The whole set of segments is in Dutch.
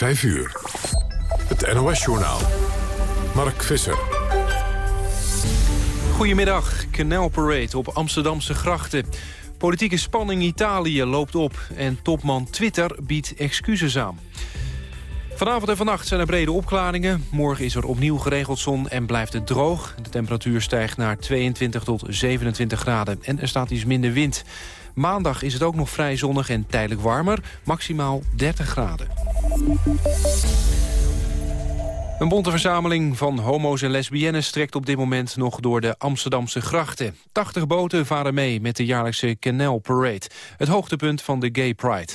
5 uur. Het NOS-journaal. Mark Visser. Goedemiddag. Canal Parade op Amsterdamse grachten. Politieke spanning Italië loopt op en topman Twitter biedt excuses aan. Vanavond en vannacht zijn er brede opklaringen. Morgen is er opnieuw geregeld zon en blijft het droog. De temperatuur stijgt naar 22 tot 27 graden en er staat iets minder wind. Maandag is het ook nog vrij zonnig en tijdelijk warmer, maximaal 30 graden. Een bonte verzameling van homo's en lesbiennes trekt op dit moment nog door de Amsterdamse grachten. 80 boten varen mee met de jaarlijkse Canal Parade, het hoogtepunt van de Gay Pride.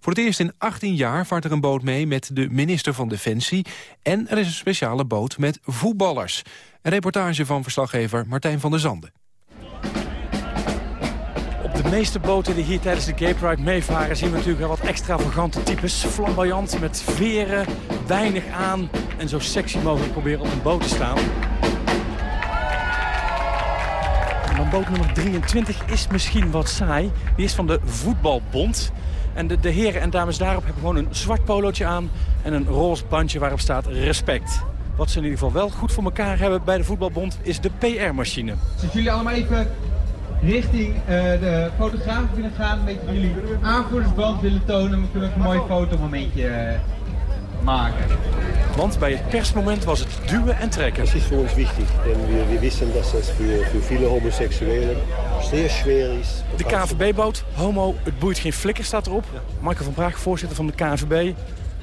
Voor het eerst in 18 jaar vaart er een boot mee met de minister van Defensie en er is een speciale boot met voetballers. Een reportage van verslaggever Martijn van der Zanden. De meeste boten die hier tijdens de Gay Pride meevaren... zien we natuurlijk wel wat extravagante types. Flamboyant, met veren, weinig aan... en zo sexy mogelijk proberen op een boot te staan. En dan boot nummer 23 is misschien wat saai. Die is van de Voetbalbond. En de, de heren en dames daarop hebben gewoon een zwart polootje aan... en een roze bandje waarop staat respect. Wat ze in ieder geval wel goed voor elkaar hebben bij de Voetbalbond... is de PR-machine. Zitten jullie allemaal even richting uh, de fotograaf willen gaan. Een beetje jullie aanvoerdersband willen tonen. We kunnen ook een mooi fotomomentje uh, maken. Want bij het persmoment was het duwen en trekken. Dat is voor ons wichtig. En we, we wisten dat dat voor, voor vele homoseksuelen zeer schwer is. De KNVB-boot, homo, het boeit geen flikker, staat erop. Michael van Praag, voorzitter van de KNVB.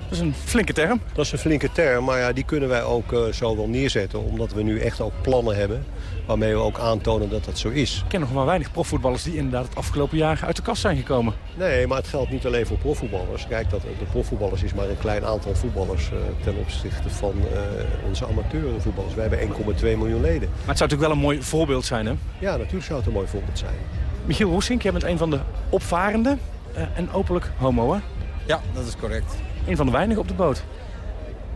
Dat is een flinke term. Dat is een flinke term, maar ja, die kunnen wij ook uh, zo wel neerzetten. Omdat we nu echt ook plannen hebben waarmee we ook aantonen dat dat zo is. Ik ken nog maar weinig profvoetballers die inderdaad het afgelopen jaar uit de kast zijn gekomen. Nee, maar het geldt niet alleen voor profvoetballers. Kijk, dat de profvoetballers is maar een klein aantal voetballers uh, ten opzichte van uh, onze amateurvoetballers. Wij hebben 1,2 miljoen leden. Maar het zou natuurlijk wel een mooi voorbeeld zijn, hè? Ja, natuurlijk zou het een mooi voorbeeld zijn. Michiel Roesink, jij bent een van de opvarenden uh, en openlijk homo, hè? Ja, dat is correct. Een van de weinigen op de boot.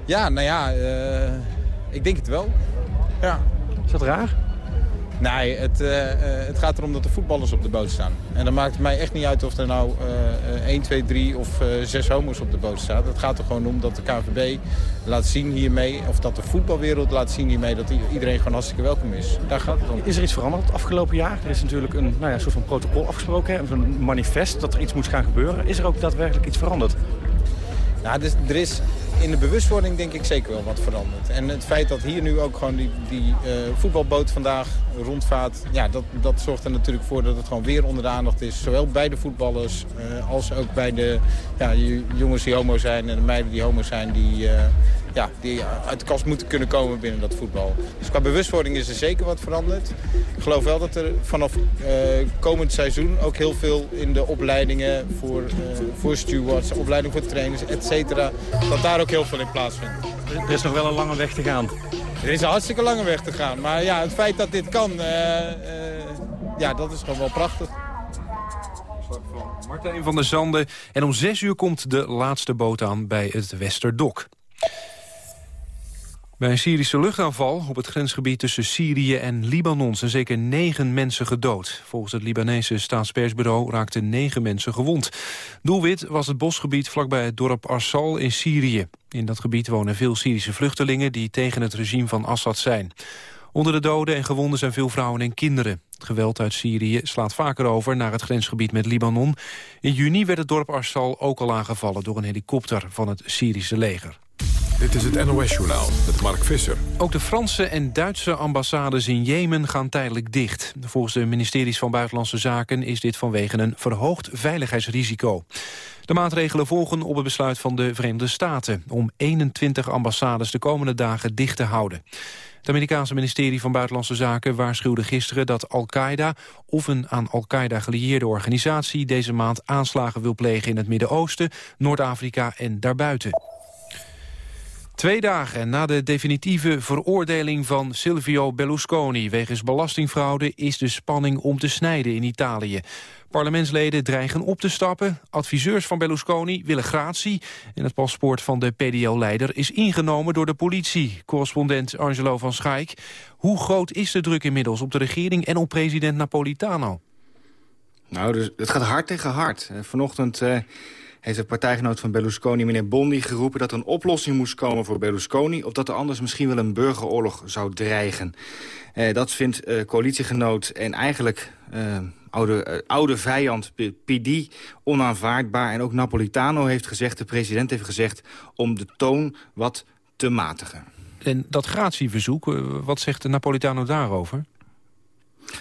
Ja, nou ja, ik denk het wel. Ja. Is dat raar? Nee, het, uh, het gaat erom dat de voetballers op de boot staan. En dan maakt het mij echt niet uit of er nou uh, 1, 2, 3 of uh, 6 homo's op de boot staan. Het gaat er gewoon om dat de KVB laat zien hiermee, of dat de voetbalwereld laat zien hiermee, dat iedereen gewoon hartstikke welkom is. Daar gaat het om. Is er iets veranderd het afgelopen jaar? Er is natuurlijk een nou ja, soort van protocol afgesproken, een manifest dat er iets moet gaan gebeuren. Is er ook daadwerkelijk iets veranderd? Nou, dus, er is in de bewustwording denk ik zeker wel wat veranderd. En het feit dat hier nu ook gewoon die, die uh, voetbalboot vandaag rondvaart... Ja, dat, dat zorgt er natuurlijk voor dat het gewoon weer onder de aandacht is. Zowel bij de voetballers uh, als ook bij de ja, jongens die homo zijn... en de meiden die homo zijn die, uh, ja, die uit de kast moeten kunnen komen binnen dat voetbal. Dus qua bewustwording is er zeker wat veranderd. Ik geloof wel dat er vanaf komend seizoen ook heel veel in de opleidingen... voor, voor stewards, opleiding voor trainers, et cetera... dat daar ook heel veel in plaatsvindt. Er is nog wel een lange weg te gaan. Er is een hartstikke lange weg te gaan. Maar ja, het feit dat dit kan, uh, uh, ja, dat is gewoon wel prachtig. Martijn van der Zanden. En om zes uur komt de laatste boot aan bij het Westerdok. Bij een Syrische luchtaanval op het grensgebied tussen Syrië en Libanon... zijn zeker negen mensen gedood. Volgens het Libanese staatspersbureau raakten negen mensen gewond. Doelwit was het bosgebied vlakbij het dorp Arsal in Syrië. In dat gebied wonen veel Syrische vluchtelingen... die tegen het regime van Assad zijn. Onder de doden en gewonden zijn veel vrouwen en kinderen. Het geweld uit Syrië slaat vaker over naar het grensgebied met Libanon. In juni werd het dorp Arsal ook al aangevallen... door een helikopter van het Syrische leger. Dit is het NOS-journaal met Mark Visser. Ook de Franse en Duitse ambassades in Jemen gaan tijdelijk dicht. Volgens de ministeries van Buitenlandse Zaken is dit vanwege een verhoogd veiligheidsrisico. De maatregelen volgen op het besluit van de Verenigde Staten... om 21 ambassades de komende dagen dicht te houden. Het Amerikaanse ministerie van Buitenlandse Zaken waarschuwde gisteren dat Al-Qaeda of een aan Al-Qaeda gelieerde organisatie deze maand aanslagen wil plegen in het Midden-Oosten, Noord-Afrika en daarbuiten. Twee dagen na de definitieve veroordeling van Silvio Berlusconi... wegens belastingfraude is de spanning om te snijden in Italië. Parlementsleden dreigen op te stappen. Adviseurs van Berlusconi willen gratie. En het paspoort van de PDL-leider is ingenomen door de politie. Correspondent Angelo van Schaik. Hoe groot is de druk inmiddels op de regering en op president Napolitano? Nou, dus het gaat hard tegen hard. Vanochtend... Uh heeft de partijgenoot van Berlusconi, meneer Bondi, geroepen... dat er een oplossing moest komen voor Berlusconi... of dat er anders misschien wel een burgeroorlog zou dreigen. Eh, dat vindt eh, coalitiegenoot en eigenlijk eh, oude, eh, oude vijand PD onaanvaardbaar. En ook Napolitano heeft gezegd, de president heeft gezegd... om de toon wat te matigen. En dat gratieverzoek, eh, wat zegt de Napolitano daarover?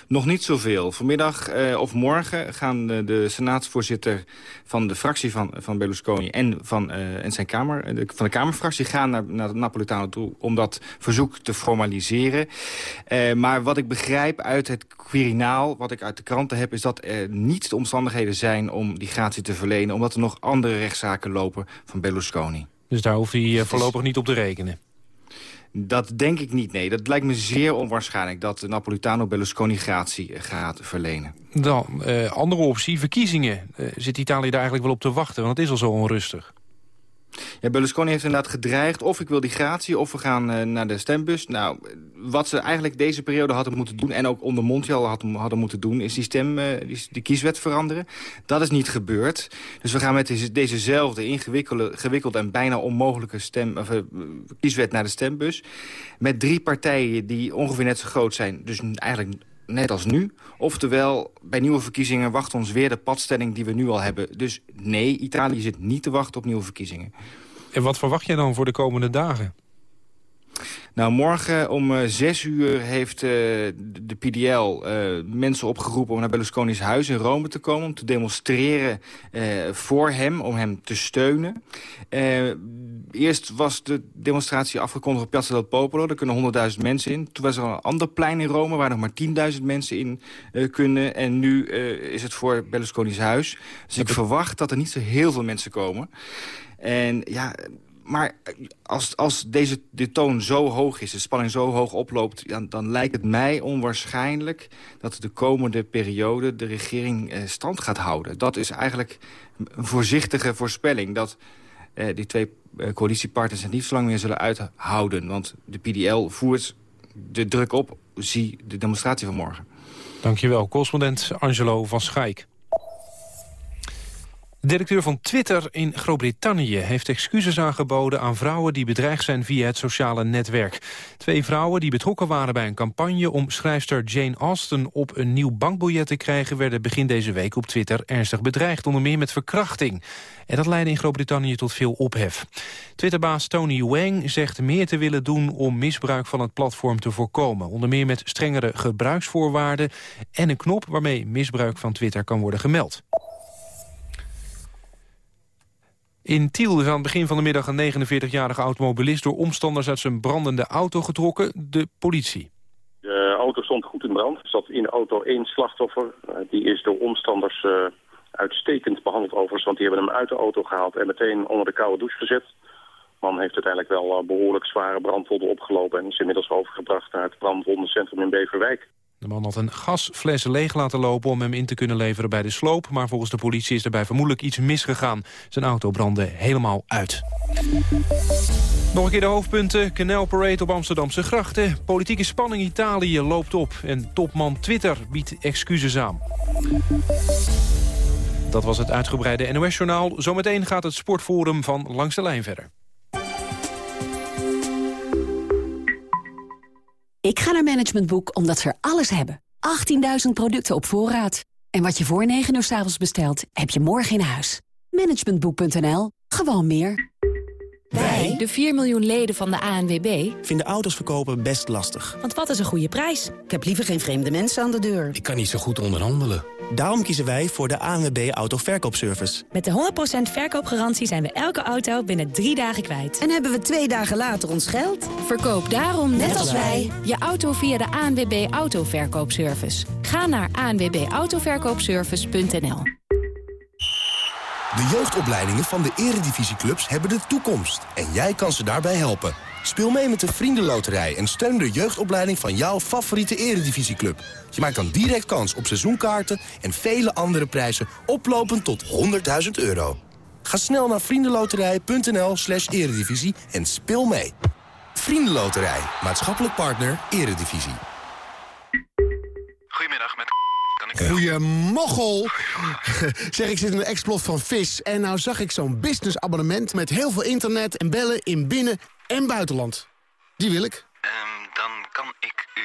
Nog niet zoveel. Vanmiddag eh, of morgen gaan de, de senaatsvoorzitter van de fractie van, van Berlusconi... en van, eh, en zijn kamer, de, van de Kamerfractie gaan naar, naar Napolitano toe... om dat verzoek te formaliseren. Eh, maar wat ik begrijp uit het Quirinaal, wat ik uit de kranten heb... is dat er niet de omstandigheden zijn om die gratie te verlenen... omdat er nog andere rechtszaken lopen van Berlusconi. Dus daar hoeft hij eh, voorlopig niet op te rekenen? Dat denk ik niet, nee. Dat lijkt me zeer onwaarschijnlijk dat Napolitano Berlusconi gratie eh, gaat verlenen. Dan, eh, andere optie, verkiezingen. Eh, zit Italië daar eigenlijk wel op te wachten? Want het is al zo onrustig. Ja, Berlusconi heeft inderdaad gedreigd of ik wil die gratie of we gaan uh, naar de stembus. Nou, wat ze eigenlijk deze periode hadden moeten doen... en ook onder Montiel hadden, hadden moeten doen... is die, stem, uh, die, kieswet veranderen. Dat is niet gebeurd. Dus we gaan met deze, dezezelfde ingewikkelde en bijna onmogelijke stem, of, uh, kieswet naar de stembus. Met drie partijen die ongeveer net zo groot zijn. Dus eigenlijk net als nu. Oftewel, bij nieuwe verkiezingen wacht ons weer de padstelling die we nu al hebben. Dus nee, Italië zit niet te wachten op nieuwe verkiezingen. En wat verwacht jij dan voor de komende dagen? Nou, morgen om uh, zes uur heeft uh, de PDL uh, mensen opgeroepen... om naar Berlusconi's huis in Rome te komen... om te demonstreren voor hem, om hem te steunen. eerst was de demonstratie afgekondigd op Piazza del Popolo. Daar kunnen 100.000 mensen in. Toen was er een ander plein in Rome... waar nog maar 10.000 mensen in kunnen. En nu is het voor Berlusconi's huis. Dus ik verwacht dat er niet zo heel veel mensen komen. En ja, maar als, als deze de toon zo hoog is, de spanning zo hoog oploopt... Dan, dan lijkt het mij onwaarschijnlijk dat de komende periode... de regering eh, stand gaat houden. Dat is eigenlijk een voorzichtige voorspelling... dat eh, die twee eh, coalitiepartners het niet zo lang meer zullen uithouden. Want de PDL voert de druk op. Zie de demonstratie van morgen. Dankjewel, correspondent Angelo van Schaik. De directeur van Twitter in Groot-Brittannië heeft excuses aangeboden aan vrouwen die bedreigd zijn via het sociale netwerk. Twee vrouwen die betrokken waren bij een campagne om schrijfster Jane Austen op een nieuw bankbiljet te krijgen werden begin deze week op Twitter ernstig bedreigd, onder meer met verkrachting. En dat leidde in Groot-Brittannië tot veel ophef. Twitterbaas Tony Wang zegt meer te willen doen om misbruik van het platform te voorkomen. Onder meer met strengere gebruiksvoorwaarden en een knop waarmee misbruik van Twitter kan worden gemeld. In Tiel is aan het begin van de middag een 49-jarige automobilist... door omstanders uit zijn brandende auto getrokken, de politie. De auto stond goed in brand. Er zat in de auto één slachtoffer. Eh, die is door omstanders uh, uitstekend behandeld overigens... want die hebben hem uit de auto gehaald en meteen onder de koude douche gezet. De man heeft uiteindelijk wel uh, behoorlijk zware brandwonden opgelopen... en is inmiddels overgebracht naar het brandwondencentrum in Beverwijk. De man had een gasfles leeg laten lopen om hem in te kunnen leveren bij de sloop. Maar volgens de politie is er bij vermoedelijk iets misgegaan. Zijn auto brandde helemaal uit. Nog een keer de hoofdpunten. Canal Parade op Amsterdamse grachten. Politieke spanning Italië loopt op. En topman Twitter biedt excuses aan. Dat was het uitgebreide NOS-journaal. Zometeen gaat het sportforum van Langs de Lijn verder. Ik ga naar Management Boek omdat ze er alles hebben. 18.000 producten op voorraad. En wat je voor 9 uur s avonds bestelt, heb je morgen in huis. Managementboek.nl. Gewoon meer. Wij, de 4 miljoen leden van de ANWB... vinden auto's verkopen best lastig. Want wat is een goede prijs? Ik heb liever geen vreemde mensen aan de deur. Ik kan niet zo goed onderhandelen. Daarom kiezen wij voor de ANWB Autoverkoopservice. Met de 100% verkoopgarantie zijn we elke auto binnen drie dagen kwijt. En hebben we twee dagen later ons geld? Verkoop daarom, net, net als wij, je auto via de ANWB Autoverkoopservice. Ga naar anwbautoverkoopservice.nl De jeugdopleidingen van de eredivisieclubs hebben de toekomst. En jij kan ze daarbij helpen. Speel mee met de Vriendenloterij en steun de jeugdopleiding van jouw favoriete eredivisieclub. Je maakt dan direct kans op seizoenkaarten en vele andere prijzen oplopend tot 100.000 euro. Ga snel naar vriendenloterij.nl slash eredivisie en speel mee. Vriendenloterij, maatschappelijk partner, eredivisie. Goedemiddag, met Goeiemoggel. zeg, ik zit in een explot van vis. En nou zag ik zo'n businessabonnement met heel veel internet en bellen in binnen- en buitenland. Die wil ik. Ehm, dan kan ik u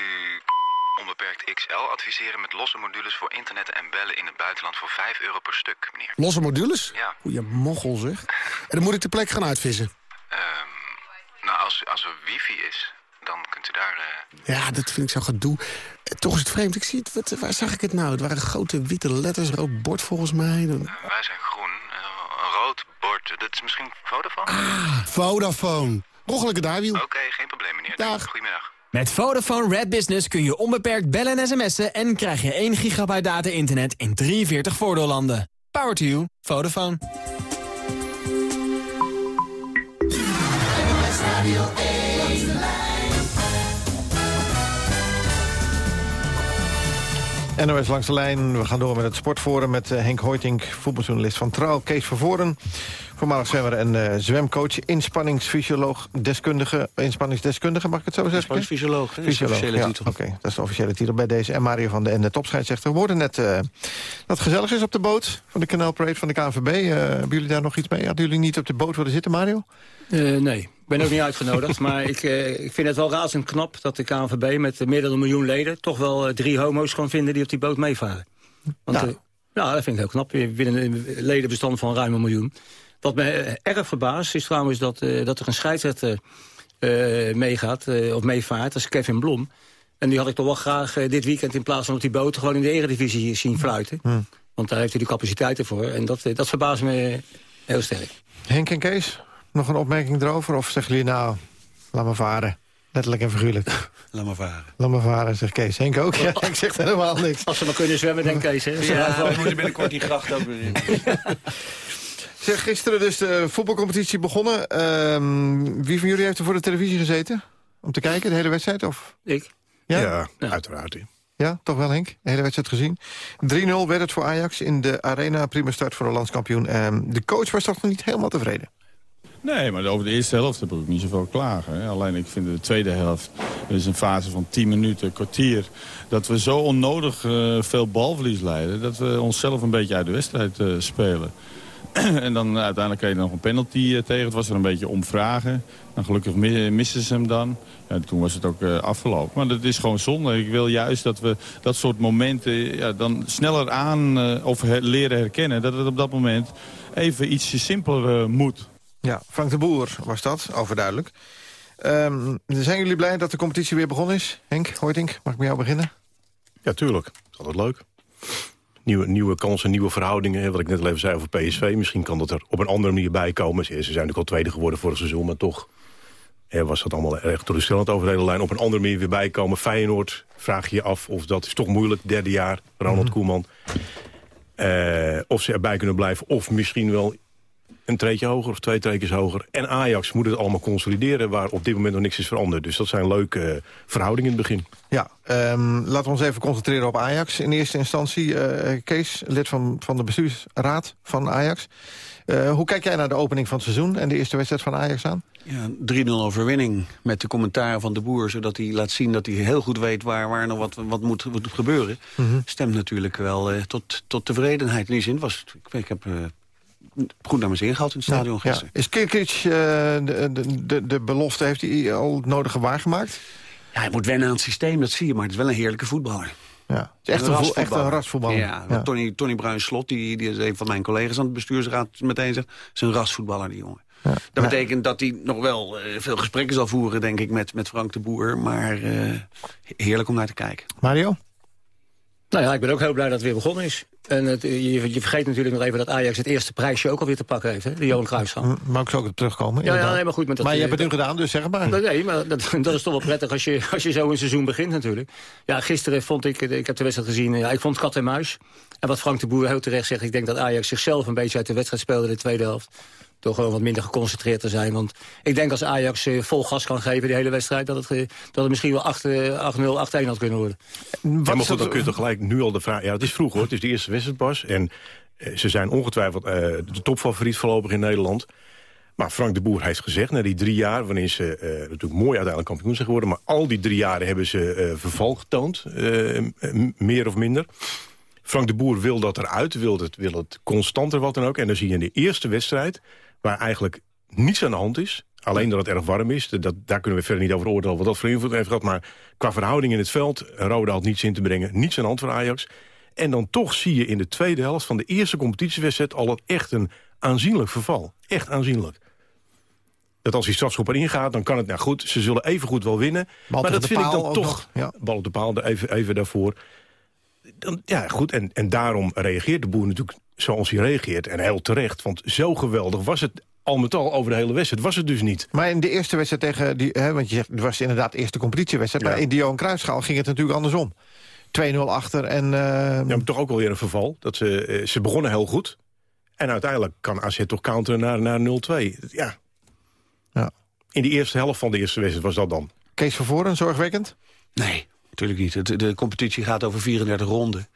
onbeperkt XL adviseren met losse modules voor internet en bellen in het buitenland voor 5 euro per stuk, meneer. Losse modules? Ja. Goeiemoggel, zeg. En dan moet ik de plek gaan uitvissen. Ehm, nou, als, als er wifi is, dan kunt u daar... eh, Ja, dat vind ik zo gedoe. Eh, Toch is het vreemd. Ik zie het, wat, waar zag ik het nou? Het waren grote witte letters, rood bord volgens mij. Dan- wij zijn groen, eh, een rood bord. Dat is misschien Vodafone? Ah, Vodafone. Roggelijke daarwiel. Oké, geen probleem, meneer. Dag. Goedemiddag. Met Vodafone Red Business kun je onbeperkt bellen en sms'en... en krijg je 1 gigabyte data-internet in 43 voordeellanden. Power to you. Vodafone. NOS langs de lijn. We gaan door met het sportforum met eh, Henk Hoytink, voetbaljournalist van Trouw. Kees Vervoren, voormalig zwemmer en eh, zwemcoach. Inspanningsfysioloog, deskundige. Inspanningsdeskundige, mag ik het zo zeggen? Inspanningsfysioloog? Dat is de officiële ja, titel. Oké, dat is de officiële titel bij deze. En Mario van de Ende, topscheidsrechter. We hoorden net eh, dat het gezellig is op de boot van de Canal Parade van de KNVB. Eh, hebben jullie daar nog iets mee? Hadden jullie niet op de boot willen zitten, Mario? Eh, nee, ik ben ook niet uitgenodigd. maar ik, eh, ik vind het wel razend knap dat de KNVB met meer dan een miljoen leden... toch wel eh, drie homo's kan vinden die op die boot meevaren. Want, Ja. ja. ja, dat vind ik heel knap. Binnen een ledenbestand van ruim een miljoen. Wat me eh, erg verbaast is trouwens dat, eh, dat er een scheidsrechter eh, meegaat, eh, of meevaart. Dat is Kevin Blom. En die had ik toch wel graag dit weekend in plaats van op die boot... gewoon in de eredivisie zien fluiten. Want daar heeft hij de capaciteiten voor. En dat, dat verbaast me heel sterk. Henk en Kees, nog een opmerking erover? Of zeggen jullie nou, laat maar varen? Letterlijk en figuurlijk. Laat maar varen. Laat maar varen, zegt Kees. Henk ook? Ja, ik zeg helemaal niks. Als ze maar kunnen zwemmen, denk Kees. Hè? Ja, we moeten binnenkort die gracht ook weer in. Zeg, gisteren dus de voetbalcompetitie begonnen. Ehm, wie van jullie heeft er voor de televisie gezeten? Om te kijken, de hele wedstrijd? Of? Ik. Ja, uiteraard. Ja, toch wel Henk? De hele wedstrijd gezien. 3-0 werd het voor Ajax in de arena. Prima start voor de landskampioen. Ehm, de coach was toch nog niet helemaal tevreden? Nee, maar over de eerste helft heb ik ook niet zoveel klagen. Hè. Alleen ik vind de tweede helft, dat is een fase van 10 minuten, kwartier... dat we zo onnodig eh, veel balverlies leiden... dat we onszelf een beetje uit de wedstrijd eh, spelen. en dan eh, uiteindelijk kreeg je nog een penalty eh, tegen. Het was er een beetje om vragen. En gelukkig mi- misten ze hem dan. Ja, toen was het ook eh, afgelopen. Maar dat is gewoon zonde. Ik wil juist dat we dat soort momenten ja, dan sneller aan eh, of her- leren herkennen. Dat het op dat moment even ietsje simpeler eh, moet. Ja, Frank de Boer was dat, overduidelijk. Ehm, zijn jullie blij dat de competitie weer begonnen is? Henk, Hoytink, mag ik met jou beginnen? Ja, tuurlijk. Dat is altijd leuk. Nieuwe, nieuwe kansen, nieuwe verhoudingen. Wat ik net al even zei over PSV. Misschien kan dat er op een andere manier bij komen. Ze ze zijn natuurlijk al tweede geworden vorig seizoen, maar toch hè, was dat allemaal erg teleurstellend over de hele lijn. Op een andere manier weer bijkomen. Feyenoord, vraag je je af of dat is toch moeilijk. Derde jaar, Ronald Koeman. Eh, of ze erbij kunnen blijven. Of misschien wel een treetje hoger of twee treetjes hoger. En Ajax moet het allemaal consolideren... waar op dit moment nog niks is veranderd. Dus dat zijn leuke eh, verhoudingen in het begin. Ja, ehm, laten we ons even concentreren op Ajax. In eerste instantie, eh, Kees, lid van, van de bestuursraad van Ajax. Eh, hoe kijk jij naar de opening van het seizoen... en de eerste wedstrijd van Ajax aan? Ja, 3-0 overwinning met de commentaren van de boer... zodat hij laat zien dat hij heel goed weet waar, waar nog wat, wat moet, moet gebeuren. Stemt natuurlijk wel eh, tot, tot tevredenheid. In die zin was ik, ik heb eh, goed naar mijn zin gehad in het stadion Ja. gisteren. Is Kirkic eh, de, de, de, belofte, heeft hij al het nodige waargemaakt? Ja, hij moet wennen aan het systeem, dat zie je. Maar het is wel een heerlijke voetballer. Ja, het is echt een, echt rasvoetballer. een rasvoetballer. Ja, Ja. Tony, Tony Bruin-Slot, die, die is een van mijn collega's aan het bestuursraad meteen zegt... is een rasvoetballer, die jongen. Dat betekent dat hij nog wel eh, veel gesprekken zal voeren, denk ik, met, met Frank de Boer. Maar eh, heerlijk om naar te kijken. Mario? Nou ja, ik ben ook heel blij dat het weer begonnen is. En het, je, je vergeet natuurlijk nog even dat Ajax het eerste prijsje ook alweer te pakken heeft. Hè? De Johan Cruijffschaal. Mag ik zo ook op terugkomen? Ja, ja, nee, maar goed. Met dat, maar je eh, hebt het nu gedaan, dus zeg maar. Nee, maar dat, dat is toch wel prettig als je, als je zo een seizoen begint natuurlijk. Ja, gisteren vond ik, ik heb de wedstrijd gezien, ja, ik vond kat en muis. En wat Frank de Boer heel terecht zegt, ik denk dat Ajax zichzelf een beetje uit de wedstrijd speelde in de tweede helft. Door gewoon wat minder geconcentreerd te zijn. Want ik denk als Ajax eh, vol gas kan geven die hele wedstrijd... dat het, eh, dat het misschien wel 8, eh, 8-0, 8-1 had kunnen worden. Ja, maar goed, dan kun je toch gelijk nu al de vraag... Ja, het is vroeg hoor, het is de eerste wedstrijd pas. En eh, ze zijn ongetwijfeld eh, de topfavoriet voorlopig in Nederland. Maar Frank de Boer heeft gezegd, na die drie jaar... waarin ze eh, natuurlijk mooi uiteindelijk kampioen zijn geworden... maar al die drie jaren hebben ze eh, verval getoond, eh, meer of minder. Frank de Boer wil dat eruit, wil het, wil het constanter wat dan ook. En dan zie je in de eerste wedstrijd, waar eigenlijk niets aan de hand is... Alleen dat het erg warm is, dat, daar kunnen we verder niet over oordelen... wat dat voor invloed heeft gehad. Maar qua verhouding in het veld, Rode had niets in te brengen. Niets aan de hand van Ajax. En dan toch zie je in de tweede helft van de eerste competitiewedstrijd... al echt een aanzienlijk verval. Echt aanzienlijk. Dat als die strafschop erin gaat, dan kan het... Nou goed, ze zullen even goed wel winnen. Bal maar dat vind ik dan toch... nog, ja. Bal op de paal, even, even daarvoor. Dan, ja, goed, en, en daarom reageert de boer natuurlijk zoals hij reageert. En heel terecht, want zo geweldig was het al met al over de hele wedstrijd. Was het dus niet. Maar in de eerste wedstrijd tegen... Die, hè, want je zegt, het was inderdaad de eerste competitiewedstrijd... Ja. maar in de Johan Cruijffschaal ging het natuurlijk andersom. 2-0 achter en... eh, Ja, maar toch ook wel weer een verval. Dat ze, eh, ze begonnen heel goed. En uiteindelijk kan AZ toch counteren naar, naar 0-2. Ja. Ja. In de eerste helft van de eerste wedstrijd was dat dan. Kees van Voren, zorgwekkend? Nee, natuurlijk niet. Het- de competitie gaat over 34 ronden.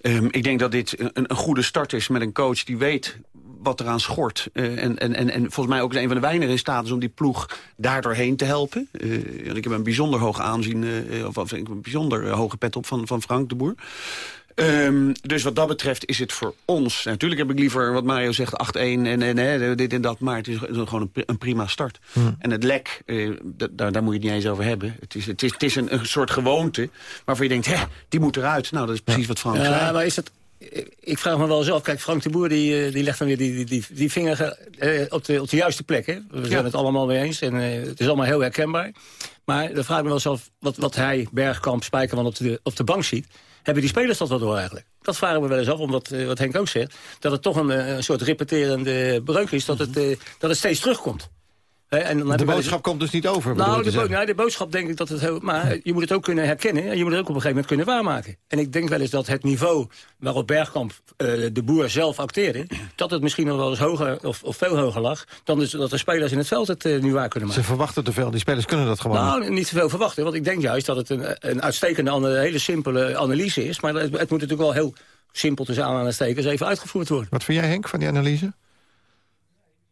Ehm, ik denk dat dit een, een goede start is met een coach die weet wat eraan schort. Eh, en, en, en, en volgens mij ook een van de weinigen in staat is om die ploeg daar doorheen te helpen. Eh, ik heb een bijzonder hoog aanzien, eh, of, of een bijzonder hoge pet op van, van Frank de Boer. Ehm, dus wat dat betreft is het voor ons... Natuurlijk heb ik liever, wat Mario zegt, 8-1 en, en hè, dit en dat... maar het is gewoon een, pri- een prima start. En het lek, eh, da- daar, daar moet je het niet eens over hebben. Het is, het is, het is een, een soort gewoonte waarvan je denkt... hè, die moet eruit. Nou, dat is precies wat Frank Ja, zei. maar is dat... Ik vraag me wel eens af. Kijk, Frank de Boer die, eh, die legt dan weer die, die, die, die vinger eh, op, de, op de juiste plek. Hè? We zijn het allemaal mee eens. En het is allemaal heel herkenbaar. Maar dan vraag ik me wel eens af wat, wat hij, Bergkamp, Spijkerman op de, op de bank ziet. Hebben die spelers dat wel door eigenlijk? Dat vragen we wel eens af, omdat eh, wat Henk ook zegt... dat het toch een, eh, een soort repeterende breuk is, dat het, eh, dat het steeds terugkomt. En dan De eens- boodschap komt dus niet over, nou, de, te bo- nou, de boodschap denk ik dat het heel... Maar je moet het ook kunnen herkennen. En je moet het ook op een gegeven moment kunnen waarmaken. En ik denk wel eens dat het niveau waarop Bergkamp eh, de boer zelf acteerde... dat het misschien nog wel eens hoger of, of veel hoger lag... dan dus dat de spelers in het veld het eh, nu waar kunnen maken. Ze verwachten te veel, die spelers kunnen dat gewoon niet. Nou, niet zoveel verwachten. Want ik denk juist dat het een, een uitstekende, hele simpele analyse is. Maar het, het moet natuurlijk wel heel simpel tussen aanhalingstekens even uitgevoerd worden. Wat vind jij, Henk, van die analyse?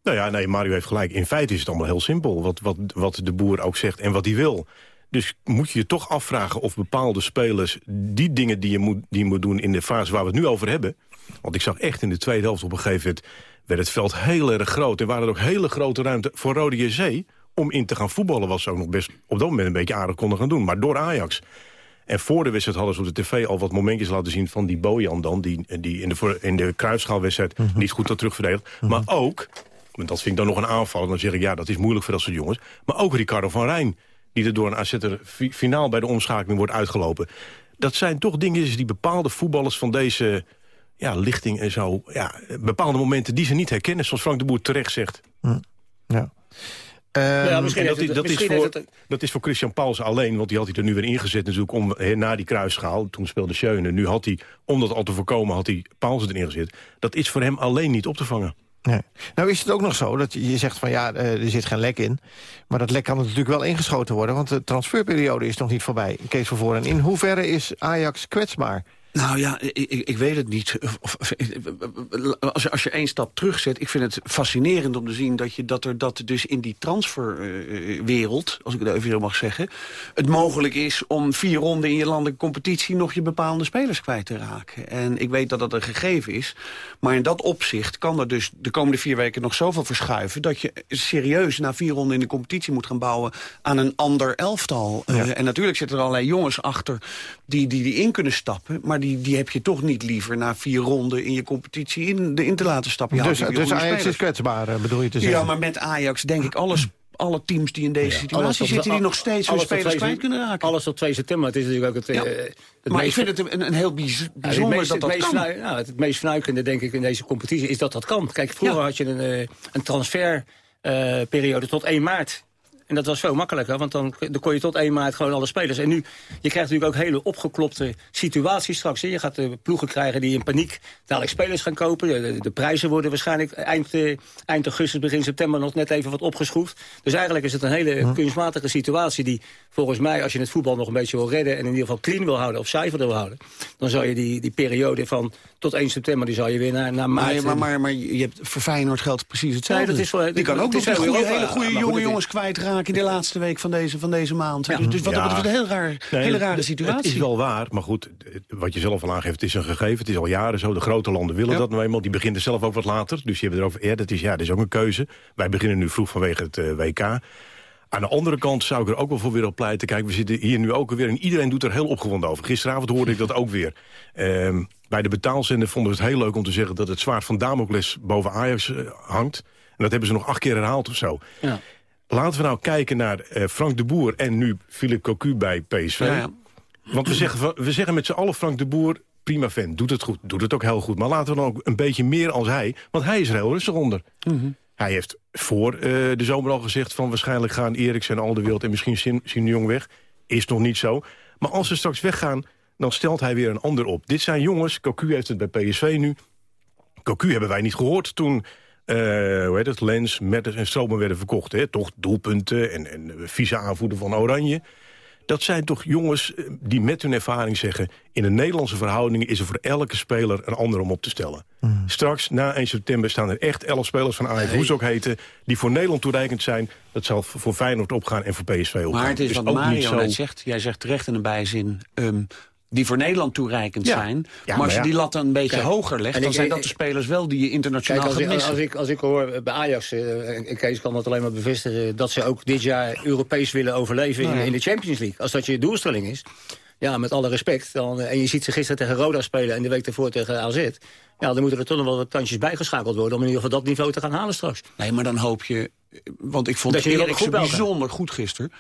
Nou ja, nee, Mario heeft gelijk. In feite is het allemaal heel simpel. Wat, wat, wat de boer ook zegt en wat hij wil. Dus moet je je toch afvragen of bepaalde spelers... die dingen die je moet, die je moet doen in de fase waar we het nu over hebben... want ik zag echt in de tweede helft op een gegeven moment... werd het veld heel erg groot. En waren er ook hele grote ruimte voor Rode JC... om in te gaan voetballen, was ze ook nog best op dat moment een beetje aardig konden gaan doen. Maar door Ajax. En voor de wedstrijd hadden ze op de tv al wat momentjes laten zien... van die Bojan dan, die, die in de, in de kruisschaalwedstrijd niet goed had terugverdedigd. Maar ook, want dat vind ik dan nog een aanval... dan zeg ik, ja, dat is moeilijk voor dat soort jongens. Maar ook Ricardo van Rijn, die er door een AZ'er fi- finaal bij de omschakeling wordt uitgelopen. Dat zijn toch dingen die bepaalde voetballers van deze ja, lichting en zo... Ja, bepaalde momenten die ze niet herkennen, zoals Frank de Boer terecht zegt. Ja. Ja, misschien En dat, is, dat, is misschien voor, het- dat is voor Christian Pauls alleen, want die had hij er nu weer ingezet natuurlijk om na die kruisschaal. Toen speelde Schöne. Nu had hij, om dat al te voorkomen, had hij Pauls erin gezet. Dat is voor hem alleen niet op te vangen. Nee. Nou is het ook nog zo dat je zegt van ja, eh, er zit geen lek in. Maar dat lek kan natuurlijk wel ingeschoten worden... want de transferperiode is nog niet voorbij. Kees van Voren, in hoeverre is Ajax kwetsbaar? Nou ja, ik, ik, ik weet het niet. Of, of- als, je, als je één stap terugzet, ik vind het fascinerend om te zien... dat, je, dat er dat dus in die transferwereld, als ik het even zo mag zeggen... het mogelijk is om vier ronden in je landelijke competitie... nog je bepaalde spelers kwijt te raken. En ik weet dat dat een gegeven is. Maar in dat opzicht kan er dus de komende vier weken nog zoveel verschuiven... dat je serieus na vier ronden in de competitie moet gaan bouwen... aan een ander elftal. Eh, en natuurlijk zitten er allerlei jongens achter die, die, die in kunnen stappen... maar die, die heb je toch niet liever na vier ronden in je competitie in, de, in te laten stappen. Je dus die dus Ajax is kwetsbaar, eh, bedoel je te zeggen? Ja, maar met Ajax denk ik alles... Alle teams die in deze situatie zitten... die nog steeds hun spelers 2 kwijt kunnen raken. Alles tot 2 september. Het is natuurlijk ook het, Ja. eh, het maar ik vind het een, een heel Ja, bijzonder het meest, dat dat het meest kan. ja, het, het meest fnuikende, denk ik, in deze competitie is dat dat kan. Kijk, vroeger had je een, eh, een transferperiode tot 1 maart. En dat was veel makkelijker, want dan, dan kon je tot 1 maart gewoon alle spelers. En nu, je krijgt natuurlijk ook hele opgeklopte situaties straks. hè. Je gaat de ploegen krijgen die in paniek dadelijk spelers gaan kopen. De, de- de prijzen worden waarschijnlijk eind, eh, eind augustus, begin september nog net even wat opgeschroefd. Dus eigenlijk is het een hele kunstmatige situatie die volgens mij, als je het voetbal nog een beetje wil redden... en in ieder geval clean wil houden of cijfer wil houden... dan zou je die, die periode van tot 1 september, die zou je weer naar, naar maart... Maar, maar, maar, maar je hebt voor Feyenoord geldt precies hetzelfde. Nee, dat is voor- die kan ook nog hele goede jonge jongens kwijtraken. Maken in de laatste week van deze, van deze maand. Dus, dus wat Ja. dat betreft een heel raar, Nee, hele rare situatie. Het is wel waar, maar goed, wat je zelf al aangeeft, het is een gegeven. Het is al jaren zo, de grote landen willen Ja. dat nou eenmaal. Die beginnen zelf ook wat later, dus die hebben erover... Ja, dat is, ja, dat is ook een keuze. Wij beginnen nu vroeg vanwege het eh, WK. Aan de andere kant zou ik er ook wel voor willen pleiten. Kijk, we zitten hier nu ook weer en iedereen doet er heel opgewonden over. Gisteravond hoorde ik dat ook weer. Ehm, bij de betaalzender vonden we het heel leuk om te zeggen... dat het zwaard van Damocles boven Ajax eh, hangt. En dat hebben ze nog acht keer herhaald of zo. Ja. Laten we nou kijken naar eh, Frank de Boer en nu Philip Cocu bij PSV. Ja, ja. Want we zeggen, we zeggen met z'n allen Frank de Boer, prima vent, doet het goed, doet het ook heel goed. Maar laten we dan ook een beetje meer als hij, want hij is er heel rustig onder. Hij heeft voor eh, de zomer al gezegd van waarschijnlijk gaan Eriksen en Alderweireld en misschien Sien Sien de Jong weg. Is nog niet zo. Maar als ze straks weggaan, dan stelt hij weer een ander op. Dit zijn jongens, Cocu heeft het bij PSV nu. Cocu hebben wij niet gehoord toen eh, hoe heet het, Lens, Mertens en Stroman werden verkocht. Hè? Toch doelpunten en, en vice aanvoerder van Oranje. Dat zijn toch jongens eh, die met hun ervaring zeggen... in de Nederlandse verhoudingen is er voor elke speler een ander om op te stellen. Straks, na 1 september, staan er echt elf spelers van Ajax, hoe ze ook heten... die voor Nederland toereikend zijn. Dat zal voor Feyenoord opgaan en voor PSV opgaan. Maar het is Dus wat ook Mario niet zo... net zegt. Jij zegt terecht in een bijzin... ehm, die voor Nederland toereikend Ja. zijn. Ja, maar als je ja. die lat een beetje Kijk, hoger legt... dan ik- zijn dat de spelers wel die je internationaal Kijk, als gaat ik, missen. als, ik, als ik hoor eh, bij Ajax, eh, en Kees kan dat alleen maar bevestigen... dat ze ook dit jaar Europees willen overleven in, Nou in de Champions League. Als dat je doelstelling is, ja, met alle respect... Dan, eh, en je ziet ze gisteren tegen Roda spelen en de week daarvoor tegen AZ... Ja, dan moeten er toch nog wel wat tandjes bijgeschakeld worden... om in ieder geval dat niveau te gaan halen straks. Nee, maar dan hoop je... Want ik vond Dat ook Eriksen bijzonder goed gisteren.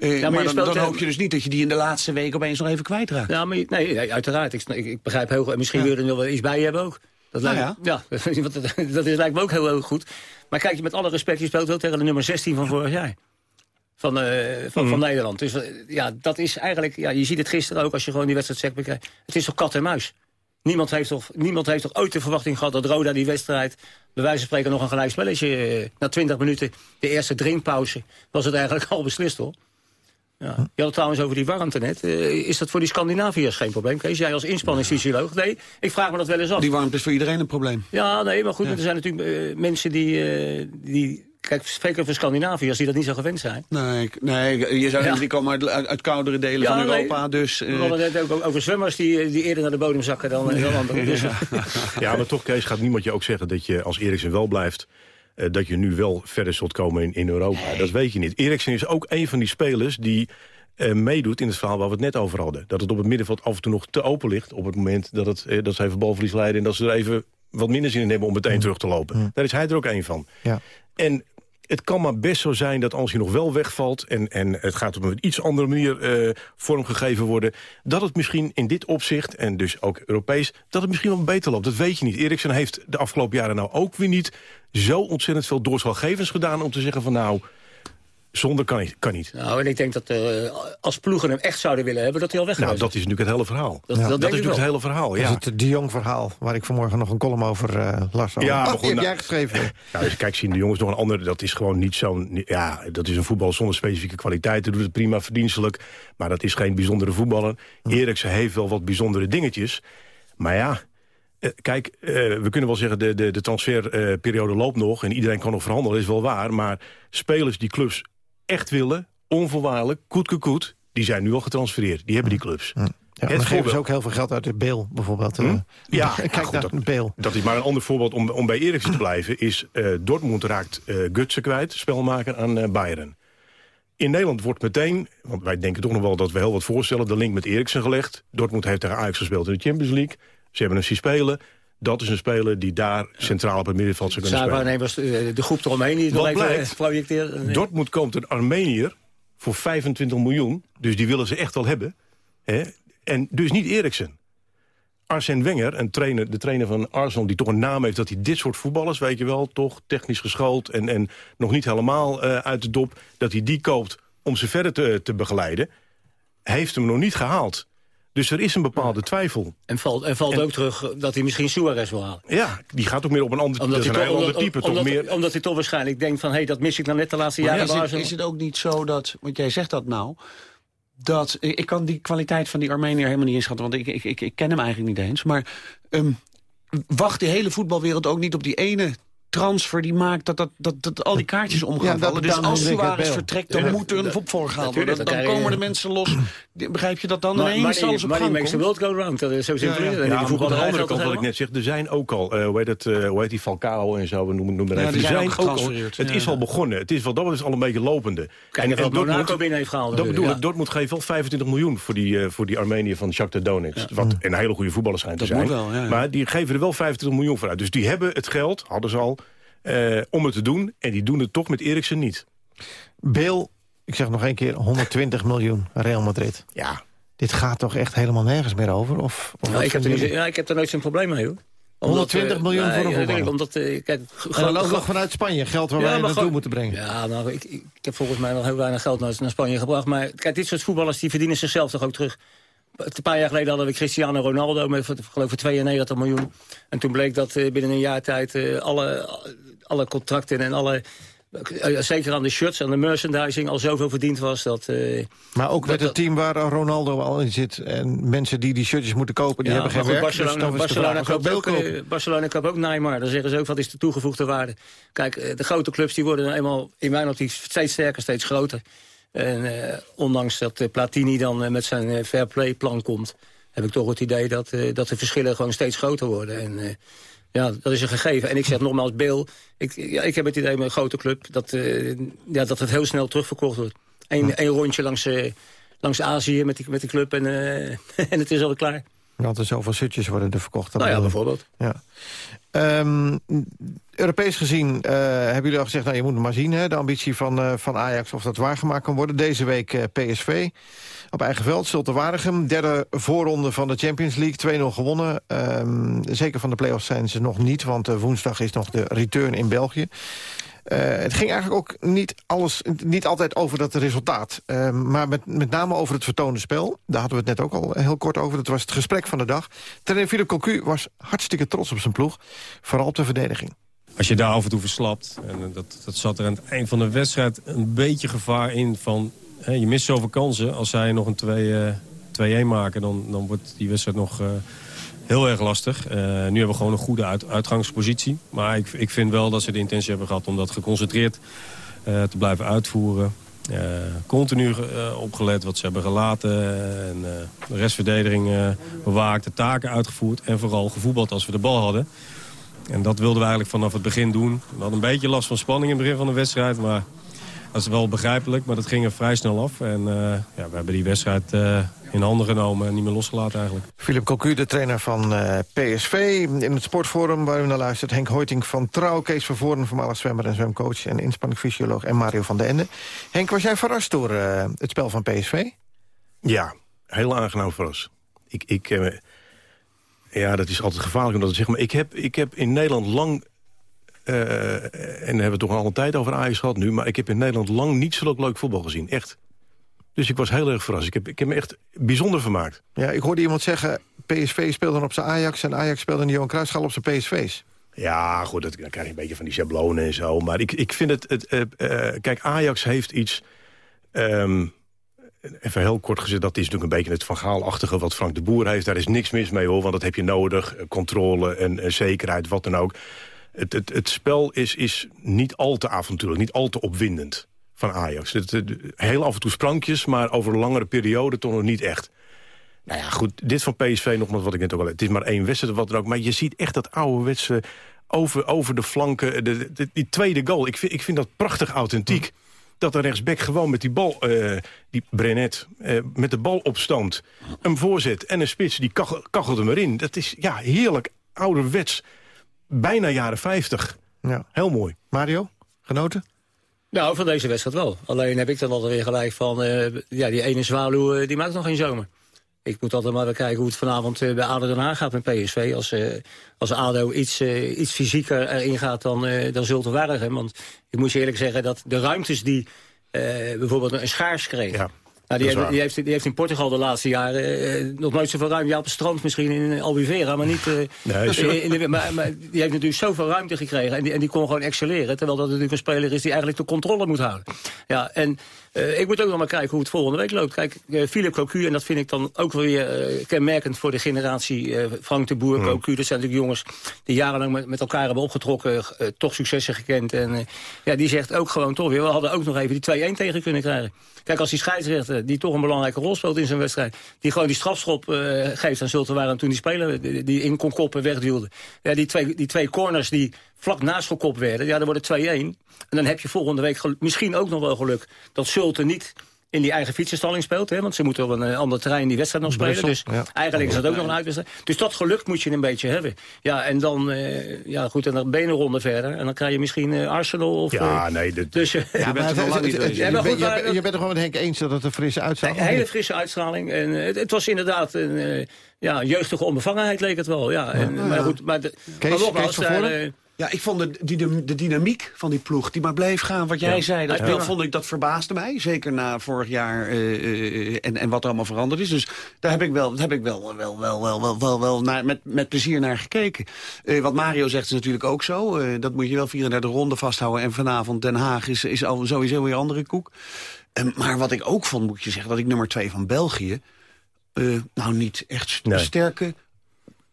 Eh, maar maar dan, hoop je dus niet dat je die in de laatste week opeens nog even kwijtraakt. Ja, maar je- nee, uiteraard. Ik, ik, begrijp heel goed. En misschien wil je er nog wel iets bij hebben ook. Dat, Nou lijkt, ja. want dat, dat is, lijkt me ook heel, heel goed. Maar kijk, je met alle respect, je speelt wel tegen de nummer 16 van vorig jaar. Van, eh, van, van Nederland. Dus eh, ja, dat is eigenlijk... Ja, je ziet het gisteren ook als je gewoon die wedstrijd zegt bekijkt. Het is toch kat en muis? Niemand heeft, toch, niemand heeft toch ooit de verwachting gehad dat Roda die wedstrijd... bij wijze van spreken nog een gelijk spelletje... na 20 minuten, de eerste drinkpauze... was het eigenlijk al beslist, hoor. Ja. Je had het trouwens over die warmte net. Eh, is dat voor die Scandinaviërs geen probleem, Kees? Jij als inspanningsfysioloog? Nee, ik vraag me dat wel eens af. Die warmte is voor iedereen een probleem. Ja, nee, maar goed, er zijn natuurlijk eh, mensen die, eh, die... Kijk, zeker voor Scandinaviërs die dat niet zo gewend zijn. Nee, nee je zou Ja. die komen uit, uit, uit koudere delen Ja, van nee. Europa. Dus, eh, We hadden het net ook over zwemmers die, die eerder naar de bodem zakken dan, dan anderen. Dus, Ja, maar toch, Kees, gaat niemand je ook zeggen dat je als Eriksen wel blijft... eh, dat je nu wel verder zult komen in, in Europa. Dat weet je niet. Eriksen is ook een van die spelers die eh, meedoet in het verhaal waar we het net over hadden. Dat het op het middenveld af en toe nog te open ligt... op het moment dat, het, eh, dat ze even balverlies leiden... en dat ze er even wat minder zin in hebben om meteen terug te lopen. Daar is hij er ook één van. Ja. En het kan maar best zo zijn dat als hij nog wel wegvalt... en, en het gaat op een iets andere manier eh, vormgegeven worden... dat het misschien in dit opzicht, en dus ook Europees... dat het misschien wel beter loopt. Dat weet je niet. Eriksen heeft de afgelopen jaren nou ook weer niet... zo ontzettend veel doorslaggevends gedaan om te zeggen van... nou, zonder kan niet. Kan niet. nou, en ik denk dat eh, als ploegen hem echt zouden willen hebben... dat hij al weg Nou, dat is natuurlijk het hele verhaal. Dat- dat, dat is natuurlijk het hele verhaal, Dat ja. is het de Jong verhaal, waar ik vanmorgen nog een column over eh, las. Ja, Oh, maar die goed, heb nou- jij geschreven. Nou, dus kijk, zien de jongens nog een ander. Dat is gewoon niet zo'n... Ja, dat is een voetbal zonder specifieke kwaliteiten. Doet het prima, verdienstelijk. Maar dat is geen bijzondere voetballer. Eriksen heeft wel wat bijzondere dingetjes. Maar ja... eh, Kijk, eh, we kunnen wel zeggen, de, de, de transferperiode loopt nog... en iedereen kan nog verhandelen, is wel waar. Maar spelers die clubs echt willen, onvoorwaardelijk, koet koet, koet... die zijn nu al getransfereerd. Die hebben die clubs. Ja, Het dan geven voorbeeld- ze ook heel veel geld uit de Beel, bijvoorbeeld. Hm? eh. Ja, kijk ja, goed, naar dat- Beel. Dat is maar een ander voorbeeld om, om bij Eriksen te blijven... is eh, Dortmund raakt eh Gutsen kwijt, spelmaker aan eh, Bayern. In Nederland wordt meteen, want wij denken toch nog wel dat we heel wat voorstellen... de link met Eriksen gelegd. Dortmund heeft tegen Ajax gespeeld in de Champions League. Ze hebben hem zien spelen. Dat is een speler die daar centraal op het middenveld zou kunnen spelen. Zaarwaarnemers, eh, de groep eromheen die het blijkt? eh, projecteren. Nee. Dortmund komt een Armenier voor 25 miljoen. Dus die willen ze echt wel hebben. Hè? En dus niet Eriksen. Arsène Wenger, een trainer, de trainer van Arsenal... die toch een naam heeft dat hij dit soort voetballers... weet je wel, toch technisch geschoold en, en nog niet helemaal eh, uit de dop... dat hij die koopt om ze verder te, te begeleiden... heeft hem nog niet gehaald. Dus er is een bepaalde twijfel. En valt, en valt En- ook terug dat hij misschien Suarez wil halen. Ja, die gaat ook meer op een ander, dat is een toch- heel ander omdat- type. toch omdat, meer, omdat hij toch waarschijnlijk denkt van... hé, hey, dat mis ik nou net de laatste Maar jaren is, het, is het ook niet zo dat, want jij zegt dat nou... dat ik ik kan die kwaliteit van die Armenier helemaal niet inschatten... want ik, ik, ik, ik ken hem eigenlijk niet eens. Maar ehm, wacht de hele voetbalwereld ook niet op die ene transfer die maakt dat, dat, dat, dat al die kaartjes om gaan Ja, dat- vallen. Dus als Suarez vertrekt, dan Ja, moet er een dat- opvolger gehaald worden. Dan dan komen de mensen los. Begrijp je dat dan? Maar- Ineens alles op money gang makes the world go round. Dat is zo simpel. Ja, de andere kant, dat wat ik net zeg, er zijn ook al, eh, hoe, heet het, eh, hoe heet die Falcao en zo, we noemen, noemen Ja, even. die Er zijn ook al, het ja. is al begonnen. Het is wel, dat is al een beetje lopende. Kijk wat Monaco binnen heeft gehaald Dat bedoel ik, Dortmund geeft wel 25 miljoen voor die, eh, voor die Armenië van Shakhtar Donetsk. Wat een hele goede voetballer schijnt te Dat zijn. Maar die geven er wel 25 miljoen voor uit. Dus die hebben het geld, hadden ze al, eh, om het te doen. En die doen het toch met Eriksen niet. Beel, ik zeg nog één keer, 120 miljoen Real Madrid. Ja. Dit gaat toch echt helemaal nergens meer over? Of, of Nou, ik, heb er, niet- ja, ik heb er nooit zo'n probleem mee, hoor. 120 miljoen voor een voetballer. Omdat, eh, kijk, En dan ook nog vanuit Spanje, geld waar wij naartoe gewoon- moeten brengen. Ja, nou, ik, ik, ik heb volgens mij nog heel weinig geld naar, naar Spanje gebracht. Maar kijk, dit soort voetballers die verdienen zichzelf toch ook terug. Een paar jaar geleden hadden we Cristiano Ronaldo met voor- geloof ik 92 miljoen. En toen bleek dat eh, binnen een jaar tijd eh, alle, alle contracten en alle... eh, zeker aan de shirts, aan de merchandising al zoveel verdiend was. Dat, Maar ook met het team waar Ronaldo al in zit... en mensen die die shirtjes moeten kopen, die Ja, hebben geen werk. Barcelona, dus Barcelona, ze koopt ook ook. Barcelona koopt ook Neymar. Dan zeggen ze ook, wat is de toegevoegde waarde? Kijk, de grote clubs die worden eenmaal in mijn optiek steeds sterker, steeds groter. En eh, ondanks dat eh, Platini dan eh, met zijn fair play plan komt... heb ik toch het idee dat, dat de verschillen gewoon steeds groter worden. En ja, dat is een gegeven. En ik zeg nogmaals, Bill, ik, ja, ik heb het idee met een grote club... dat, ja, dat het heel snel terugverkocht wordt. Eén rondje langs, langs Azië met die, met die club en, en het is al klaar. Want er zoveel shirtjes worden er verkocht. Nou ja, bijvoorbeeld. Ja. Ehm, Europees gezien eh, hebben jullie al gezegd... nou, je moet het maar zien, hè, de ambitie van, eh, van Ajax... of dat waargemaakt kan worden. Deze week eh, PSV op eigen veld, Zulte Waregem. Derde voorronde van de Champions League, 2-0 gewonnen. Ehm, zeker van de play-offs zijn ze nog niet... want woensdag is nog de return in België. Eh, het ging eigenlijk ook niet, alles, niet altijd over dat resultaat. eh, maar met, met name over het vertoonde spel. Daar hadden we het net ook al heel kort over. Dat was het gesprek van de dag. Trainer Philip Cocu was hartstikke trots op zijn ploeg. Vooral op de verdediging. Als je daar af en toe verslapt, en eh, dat, dat zat er aan het eind van de wedstrijd een beetje gevaar in van... Hè, je mist zoveel kansen. Als zij nog een 2 eh, 2-1 maken, dan, dan wordt die wedstrijd nog heel erg lastig. Eh, nu hebben we gewoon een goede uit, uitgangspositie. Maar ik, ik vind wel dat ze de intentie hebben gehad om dat geconcentreerd eh, te blijven uitvoeren. Eh, continu opgelet wat ze hebben gelaten. en de restverdediging bewaakt, de taken uitgevoerd. En vooral gevoetbald als we de bal hadden. En dat wilden we eigenlijk vanaf het begin doen. We hadden een beetje last van spanning in het begin van de wedstrijd. Maar dat is wel begrijpelijk. Maar dat ging er vrij snel af. En eh, ja, we hebben die wedstrijd eh, in handen genomen en niet meer losgelaten eigenlijk. Philip Cocu, de trainer van eh, PSV. In het sportforum waar u naar luistert... Henk Hoiting van Trouw, Kees Vervoren, voormalig zwemmer en zwemcoach... en inspanningsfysioloog en Mario van den Ende. Henk, was jij verrast door eh, het spel van PSV? Ja, heel aangenaam voor ons. Ik, ik, eh, ja, dat is altijd gevaarlijk om dat te zeggen. Maar ik heb, ik heb in Nederland lang... eh, en daar hebben we toch al een tijd over Ajax gehad nu... maar ik heb in Nederland lang niet zo leuk voetbal gezien. Echt. Dus ik was heel erg verrast. Ik heb, ik heb me echt bijzonder vermaakt. Ja, ik hoorde iemand zeggen... PSV speelde dan op zijn Ajax en Ajax speelde in Johan Cruijffschal op zijn PSV's. Ja, goed, dat, dan krijg je een beetje van die schablonen en zo. Maar ik, ik vind het... het eh, eh, kijk, Ajax heeft iets... ehm, even heel kort gezegd, dat is natuurlijk een beetje het Van Gaal-achtige... wat Frank de Boer heeft. Daar is niks mis mee, hoor, want dat heb je nodig. Controle en zekerheid, wat dan ook. Het, het, het spel is, is niet al te avontuurlijk, niet al te opwindend van Ajax. Het, heel af en toe sprankjes, maar over een langere periode toch nog niet echt. Nou ja, goed, dit van PSV, nogmaals wat ik net ook al... Het is maar één wedstrijd, wat dan ook. Maar je ziet echt dat ouderwetse over, over de flanken. De, die tweede goal, ik vind, ik vind dat prachtig authentiek. Dat de rechtsback gewoon met die bal, eh, die Brenet, eh, met de bal opstoomt. Een voorzet en een spits, die kachel, kachelt hem erin. Dat is ja, heerlijk ouderwets. Bijna jaren 50. Ja. Heel mooi. Mario, genoten? Nou, van deze wedstrijd wel. Alleen heb ik dan altijd weer gelijk van... eh, ja, die ene zwaluw, eh, die maakt nog geen zomer. Ik moet altijd maar weer kijken hoe het vanavond eh, bij ADO Den Haag gaat met PSV. Als, eh, als ADO iets, eh, iets fysieker erin gaat dan, eh dan Zulte Waregem. Want ik moet je eerlijk zeggen dat de ruimtes die eh, bijvoorbeeld een schaars kreeg... Nou, die, heeft, die, heeft, die heeft in Portugal de laatste jaren eh, nog nooit zoveel ruimte. Ja, op het strand misschien in Albufeira, maar niet... eh, Nee, in de, maar, maar die heeft natuurlijk zoveel ruimte gekregen. En die, en die kon gewoon excelleren. Terwijl dat natuurlijk een speler is die eigenlijk de controle moet houden. Ja, en uh, ik moet ook nog maar kijken hoe het volgende week loopt. Kijk, uh, Philip Cocu, en dat vind ik dan ook weer uh, kenmerkend voor de generatie Frank de Boer, Cocu. Dat zijn natuurlijk jongens die jarenlang met, met elkaar hebben opgetrokken, toch successen gekend. En ja, die zegt ook gewoon toch weer, we hadden ook nog even die 2-1 tegen kunnen krijgen. Kijk, als die scheidsrechter, die toch een belangrijke rol speelt in zijn wedstrijd... die gewoon die strafschop geeft aan Zulte waren toen die speler die in kon koppen wegduwde. Ja, die twee, die twee corners die vlak naast gekopt werden, ja, dan wordt het 2-1. En dan heb je volgende week misschien ook nog wel geluk dat Zulte niet in die eigen fietsenstalling speelt. Hè, want ze moeten op een uh, ander terrein die wedstrijd nog spelen. dus eigenlijk is dat ook nog een uitwedstrijd. Dus dat geluk moet je een beetje hebben. Ja, en dan, uh, ja goed, en dan ben je een ronde verder. En dan krijg je misschien uh, Arsenal of... Ja, nee. Dat, dus, ja, je, bent het, het, het, je, bent, je, je bent er gewoon met Henk eens dat het een frisse uitstraling is? Een hele frisse uitstraling. En het, het was inderdaad een ja, jeugdige onbevangenheid leek het wel. Ja, en. Maar goed, maar, de, Kees, maar nogmaals, Ja, ik vond de, die, de, de, dynamiek van die ploeg, die maar bleef gaan. Wat jij Ja. zei, dat, Ja. vond ik, dat verbaasde mij. Zeker na vorig jaar eh, eh, en, en wat er allemaal veranderd is. Dus daar heb ik wel, daar heb ik wel, wel, wel, wel, wel, wel, wel naar, met, met plezier naar gekeken. Eh, wat Mario zegt is natuurlijk ook zo. Dat moet je wel 34 ronden vasthouden. En vanavond Den Haag is, is al sowieso weer andere koek. Maar wat ik ook vond, moet je zeggen, dat ik nummer twee van België... nou niet echt Nee. sterke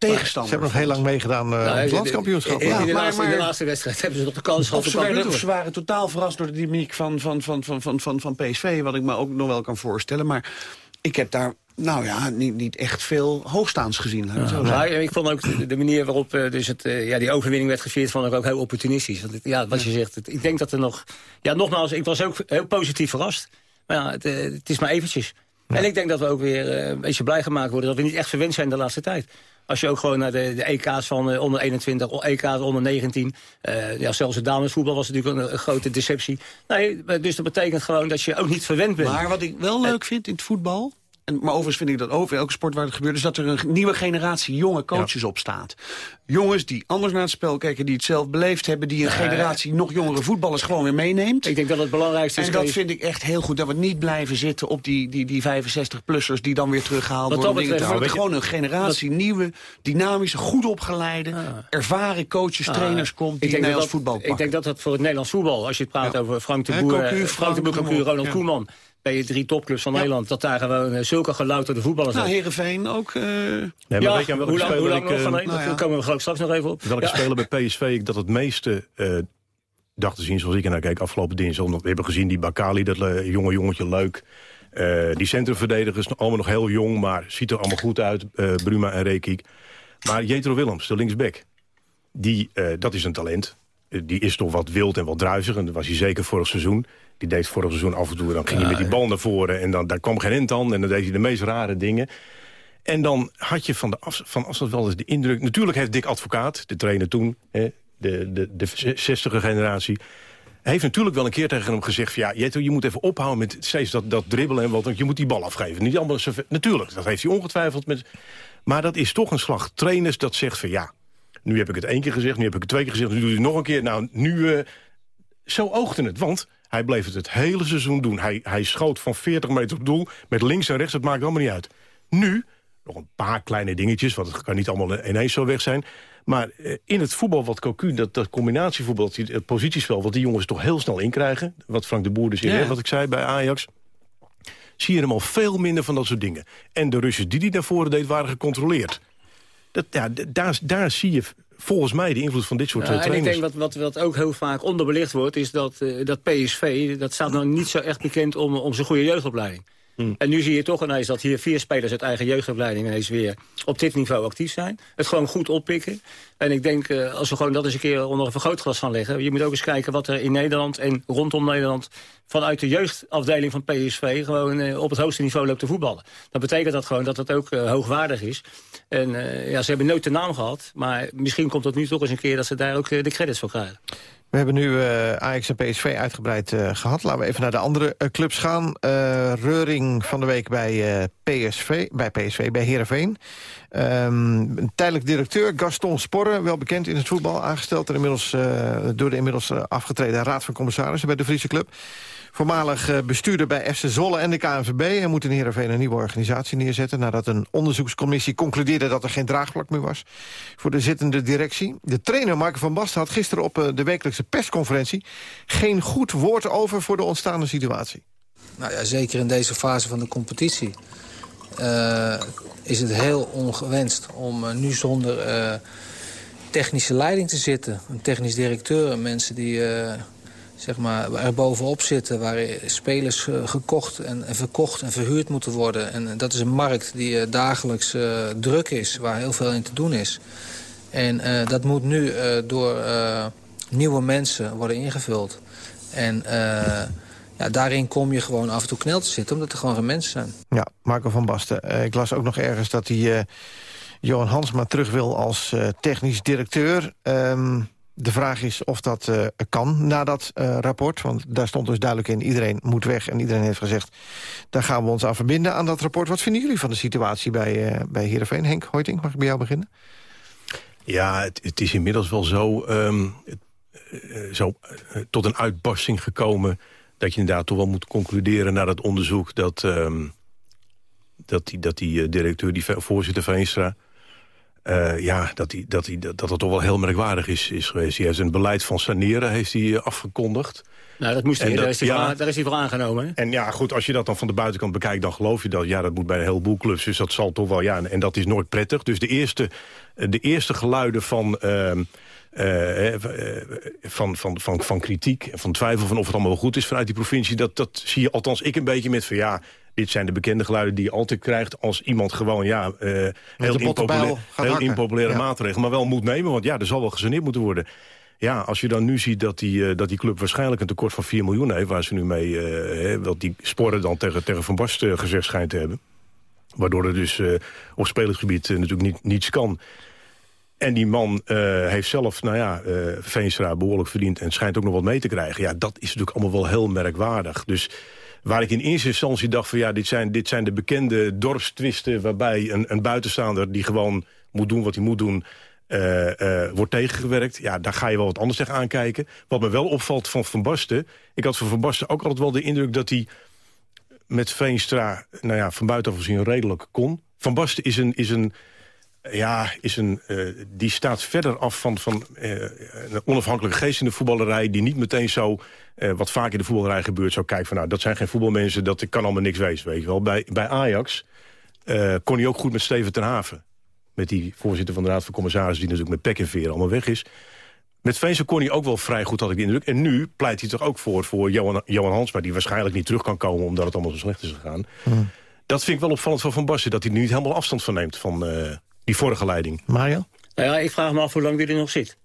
tegenstander Ze hebben nog heel lang meegedaan eh, op het landskampioenschap. In, in de maar- laatste, in de laatste wedstrijd hebben ze nog de kans gehad ze, ze waren totaal verrast door de dynamiek van, van, van, van, van, van, van PSV... wat ik me ook nog wel kan voorstellen. Maar ik heb daar nou ja, niet, niet echt veel hoogstaans gezien. ik zo vond ook de, de manier waarop eh, dus het, eh, ja, die overwinning werd gevierd... vond ik ook heel opportunistisch. Want het- ja, wat je zegt, het- ik denk dat er nog... Ja, nogmaals, ik was ook heel positief verrast. Maar ja, het, het is maar eventjes. En ik denk dat we ook weer een beetje blij gemaakt worden... dat we niet echt verwend zijn de laatste tijd. Als je ook gewoon naar de, de EK's van eh, onder 21, o- EK's onder 19... eh, ja, zelfs het damesvoetbal was natuurlijk een, een grote deceptie. Nee, dus dat betekent gewoon dat je ook niet verwend bent. Maar wat ik wel leuk vind in het voetbal... En, maar overigens vind ik dat over elke sport waar het gebeurt... is dat er een nieuwe generatie jonge coaches op staat. Jongens die anders naar het spel kijken... die het zelf beleefd hebben... die een generatie nog jongere voetballers gewoon weer meeneemt. Ik denk dat het belangrijkste is... En dat vind ik echt heel goed. Dat we niet blijven zitten op die, die, die 65-plussers... die dan weer teruggehaald Wat worden. dat Dingen te. Dat er gewoon een generatie nieuwe, dynamische, goed opgeleide... ervaren coaches, trainers komt... die Nederlands dat, voetbal Ik denk dat dat voor het Nederlands voetbal... als je het praat over Frank de Boer, Cocu, eh, Frank de Boer, Ronald ja. Koeman... bij je drie topclubs van Nederland... dat daar gewoon eh, zulke gelouterde voetballers Nou, zijn. Heerenveen ook... eh, Nee, maar ja, weet je welke hoe lang, hoe lang ik, nog van nou ja. komen we ik straks nog even op. Welke Ja. speler bij PSV ik dat het meeste eh, dacht te zien zoals ik er naar kijk afgelopen dinsdag. Omdat we hebben gezien die Bakali, dat eh, jonge jongetje leuk. Eh, die centrumverdedigers, allemaal nog heel jong, maar ziet er allemaal goed uit. eh, Bruma en Rekiek. Maar Jetro Willems, de linksback, die, eh, dat is een talent. Die is toch wat wild en wat druizig. En dat was hij zeker vorig seizoen. Die deed vorig seizoen af en toe, dan ging hij met die bal naar voren... en dan, daar kwam geen end aan en dan deed hij de meest rare dingen. En dan had je van, de af, van afstand wel eens de indruk... Natuurlijk heeft Dick Advocaat, de trainer toen, hè, de, de, de 60er generatie... Heeft natuurlijk wel een keer tegen hem gezegd... Van, ja, Jetto, je moet even ophouden met steeds dat, dat dribbelen... en wat, want je moet die bal afgeven. Niet allemaal Natuurlijk, dat heeft hij ongetwijfeld. Met, maar dat is toch een slag trainers dat zegt van... ja, nu heb ik het één keer gezegd, nu heb ik het twee keer gezegd... nu doe je het nog een keer. Nou, nu... eh, zo oogde het, want hij bleef het het hele seizoen doen. Hij, hij schoot van 40 meter op doel, met links en rechts, dat maakt allemaal niet uit. Nu, nog een paar kleine dingetjes, want het kan niet allemaal ineens zo weg zijn... maar eh, in het voetbal wat Cocu, dat, dat combinatievoetbal, dat die- het positiespel... wat die jongens toch heel snel inkrijgen, wat Frank de Boer dus Ja. eerder, wat ik zei bij Ajax... zie je hem al veel minder van dat soort dingen. En de Russen die die naar voren deed, waren gecontroleerd. Dat, ja, daar, daar zie je volgens mij de invloed van dit soort Ja, eh, en ik denk wat, wat, wat ook heel vaak onderbelicht wordt... is dat, eh, dat PSV, dat staat nou niet zo echt bekend om, om zijn goede jeugdopleiding. Hmm. En nu zie je toch ineens dat hier vier spelers uit eigen jeugdopleiding... ineens weer op dit niveau actief zijn. Het gewoon goed oppikken. En ik denk, eh, als we gewoon dat eens een keer onder een vergrootglas gaan leggen... je moet ook eens kijken wat er in Nederland en rondom Nederland... vanuit de jeugdafdeling van PSV gewoon eh, op het hoogste niveau loopt te voetballen. Dat betekent dat gewoon dat het ook eh, hoogwaardig is. En ja, ze hebben nooit de naam gehad. Maar misschien komt het nu toch eens een keer dat ze daar ook de credits voor krijgen. We hebben nu eh, Ajax en PSV uitgebreid eh, gehad. Laten we even naar de andere eh, clubs gaan. Reuring van de week bij, PSV, bij PSV, bij Heerenveen. Ehm, tijdelijk directeur, Gaston Sporre, wel bekend in het voetbal... aangesteld er inmiddels, door de inmiddels afgetreden Raad van Commissarissen... bij de Friese Club. Voormalig eh, bestuurder bij FC Zolle en de KNVB. Hij moet in Heerenveen een nieuwe organisatie neerzetten... nadat een onderzoekscommissie concludeerde dat er geen draagvlak meer was... voor de zittende directie. De trainer Marco van Basten had gisteren op eh, de wekelijkse persconferentie... geen goed woord over voor de ontstaande situatie. Nou ja, zeker in deze fase van de competitie uh, is het heel ongewenst om nu zonder technische leiding te zitten. Een technisch directeur, mensen die zeg maar, er bovenop zitten... waar spelers gekocht en, verkocht en verhuurd moeten worden. En dat is een markt die dagelijks druk is, waar heel veel in te doen is. En dat moet nu door nieuwe mensen worden ingevuld. En ja, daarin kom je gewoon af en toe knel te zitten... omdat er gewoon geen mensen zijn. Ja, Marco van Basten. Ik las ook nog ergens dat hij Johan Hansma terug wil als technisch directeur. Um, de vraag is of dat kan na dat rapport. Want daar stond dus duidelijk in, iedereen moet weg. En iedereen heeft gezegd, daar gaan we ons aan verbinden aan dat rapport. Wat vinden jullie van de situatie bij, bij Heerenveen? Henk Hoiting, mag ik bij jou beginnen? Ja, het, het is inmiddels wel zo, um, zo tot een uitbarsting gekomen dat je inderdaad toch wel moet concluderen na dat onderzoek... dat, um, dat, die, dat die eh, directeur, die voorzitter Veenstra... Uh, ja, dat, die, dat, die, dat dat toch wel heel merkwaardig is, is geweest. Hij heeft een beleid van saneren heeft hij eh, afgekondigd. Nou, dat moest hij, dat, daar, is hij ja, voor, daar is hij voor aangenomen. Hè? En ja, goed, als je dat dan van de buitenkant bekijkt... dan geloof je dat, ja, dat moet bij een heleboel clubs. Dus dat zal toch wel, ja, en, en dat is nooit prettig. Dus de eerste, de eerste geluiden van... Uh, uh, van, van, van, van kritiek en van twijfel van of het allemaal wel goed is vanuit die provincie. Dat, dat zie je althans ik een beetje met van ja, dit zijn de bekende geluiden die je altijd krijgt... als iemand gewoon ja, uh, heel, impopulair, heel impopulaire ja. maatregelen... maar wel moet nemen, want ja, er zal wel gesaneerd moeten worden. Ja, als je dan nu ziet dat die, uh, dat die club waarschijnlijk een tekort van 4 miljoen heeft... waar ze nu mee, uh, wat die sporen dan tegen, tegen Van Basten gezegd schijnt te hebben... waardoor er dus op spelersgebied natuurlijk niet, niets kan... En die man uh, heeft zelf, nou ja, uh, Veenstra behoorlijk verdiend... en schijnt ook nog wat mee te krijgen. Ja, dat is natuurlijk allemaal wel heel merkwaardig. Dus waar ik in eerste instantie dacht van... ja, dit zijn, dit zijn de bekende dorpstwisten... waarbij een, een buitenstaander die gewoon moet doen wat hij moet doen... Uh, wordt tegengewerkt. Ja, daar ga je wel wat anders tegen aankijken. Wat me wel opvalt van Van Basten... ik had van Van Basten ook altijd wel de indruk dat hij met Veenstra... nou ja, van buitenaf gezien redelijk kon. Van Basten is een... Is een ja, is een, uh, die staat verder af van, van uh, een onafhankelijke geest in de voetballerij... die niet meteen zo, uh, wat vaak in de voetballerij gebeurt... zou kijken van, nou, dat zijn geen voetbalmensen, dat kan allemaal niks wezen, weet je wel. Bij, bij Ajax kon hij ook goed met Steven ten Haven. Met die voorzitter van de Raad van Commissarissen... die natuurlijk met pek en veer allemaal weg is. Met Veense kon hij ook wel vrij goed, had ik de indruk. En nu pleit hij toch ook voor, voor Johan, Johan Hansma... die waarschijnlijk niet terug kan komen omdat het allemaal zo slecht is gegaan. Hmm. Dat vind ik wel opvallend van Van Basten... dat hij nu niet helemaal afstand van neemt van die vorige leiding. Mario? Nou ja, ik vraag me af hoe lang die er nog zit.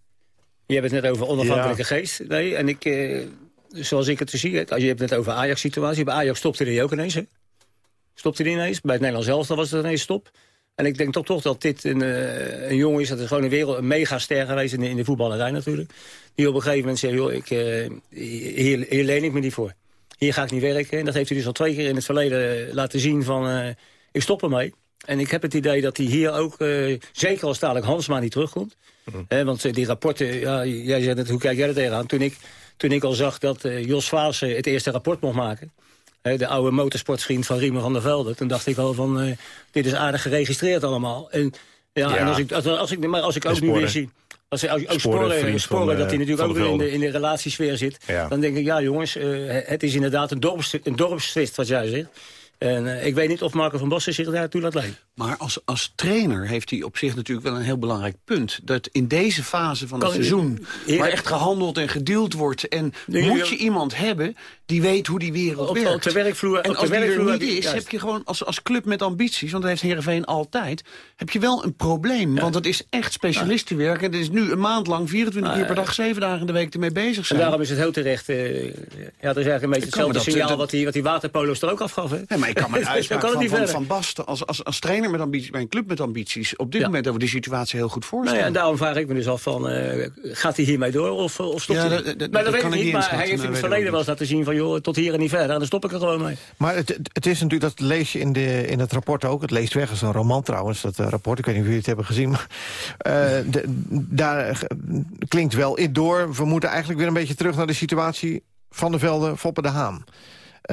Je hebt het net over onafhankelijke geest. Nee, en ik, eh, zoals ik het zie, als je hebt het net over Ajax-situatie. Bij Ajax stopte hij ook ineens. Hè? Stopte hij ineens. Bij het Nederlands elftal was het ineens stop. En ik denk toch, toch dat dit een, uh, een jongen is. Dat is gewoon een, wereld, een megaster geweest in de, in de voetballerij natuurlijk. Die op een gegeven moment zegt, joh, ik, uh, hier, hier leen ik me niet voor. Hier ga ik niet werken. En dat heeft hij dus al twee keer in het verleden laten zien van... Uh, ik stop ermee. En ik heb het idee dat hij hier ook, uh, zeker als dadelijk Hansma niet terugkomt. Mm. want uh, die rapporten, ja, jij zei net, hoe kijk jij er tegenaan? Toen ik, toen ik al zag dat uh, Jos Vaassen het eerste rapport mocht maken... de oude motorsportsvriend van Riemer van der Velde... toen dacht ik al van, dit is aardig geregistreerd allemaal. En, ja, ja. en als ik, als, ik, maar als ik ook nu weer zie... Als hij ook sporen, sporen, dat hij natuurlijk ook weer in de, in de relatiesfeer zit... dan denk ik, ja jongens, het is inderdaad een, dorps, een dorpstvist wat jij zegt... En uh, ik weet niet of Marco van Basten zich daartoe laat leiden. Maar als, als trainer heeft hij op zich natuurlijk wel een heel belangrijk punt. Dat in deze fase van het seizoen, waar echt gehandeld en gedeeld wordt... en moet je iemand hebben die weet hoe die wereld op, werkt. Op de werkvloer, en als de werkvloer die er niet is, heb je gewoon als, als club met ambities... want dat heeft Heerenveen altijd, heb je wel een probleem. Want het is echt specialistenwerk. Het is nu een maand lang, 24 uur per dag, 7 dagen in de week ermee bezig zijn. En daarom is het heel terecht... Uh, ja, dat is eigenlijk een beetje hetzelfde signaal wat die, wat die waterpolo's er ook afgaf. Hè? maar ik kan me uitspraak van, van, van Basten als, als, als trainer met ambities... bij een club met ambities... op dit moment over die situatie heel goed voorstellen. Nou ja, en daarom vraag ik me dus af van... Uh, gaat hij hiermee door of, of stopt ja, hij? Maar dat, weet ik niet, maar hij heeft in het verleden wel eens laten zien van... joh, tot hier en niet verder, dan stop ik er gewoon mee. Maar het, het is natuurlijk, dat lees je in, de, in het rapport ook. Het leest weg als een roman trouwens, dat uh, rapport. Ik weet niet of jullie het hebben gezien. Maar, uh, de, daar klinkt wel in door. We moeten eigenlijk weer een beetje terug naar de situatie van de velden Foppe de Haan.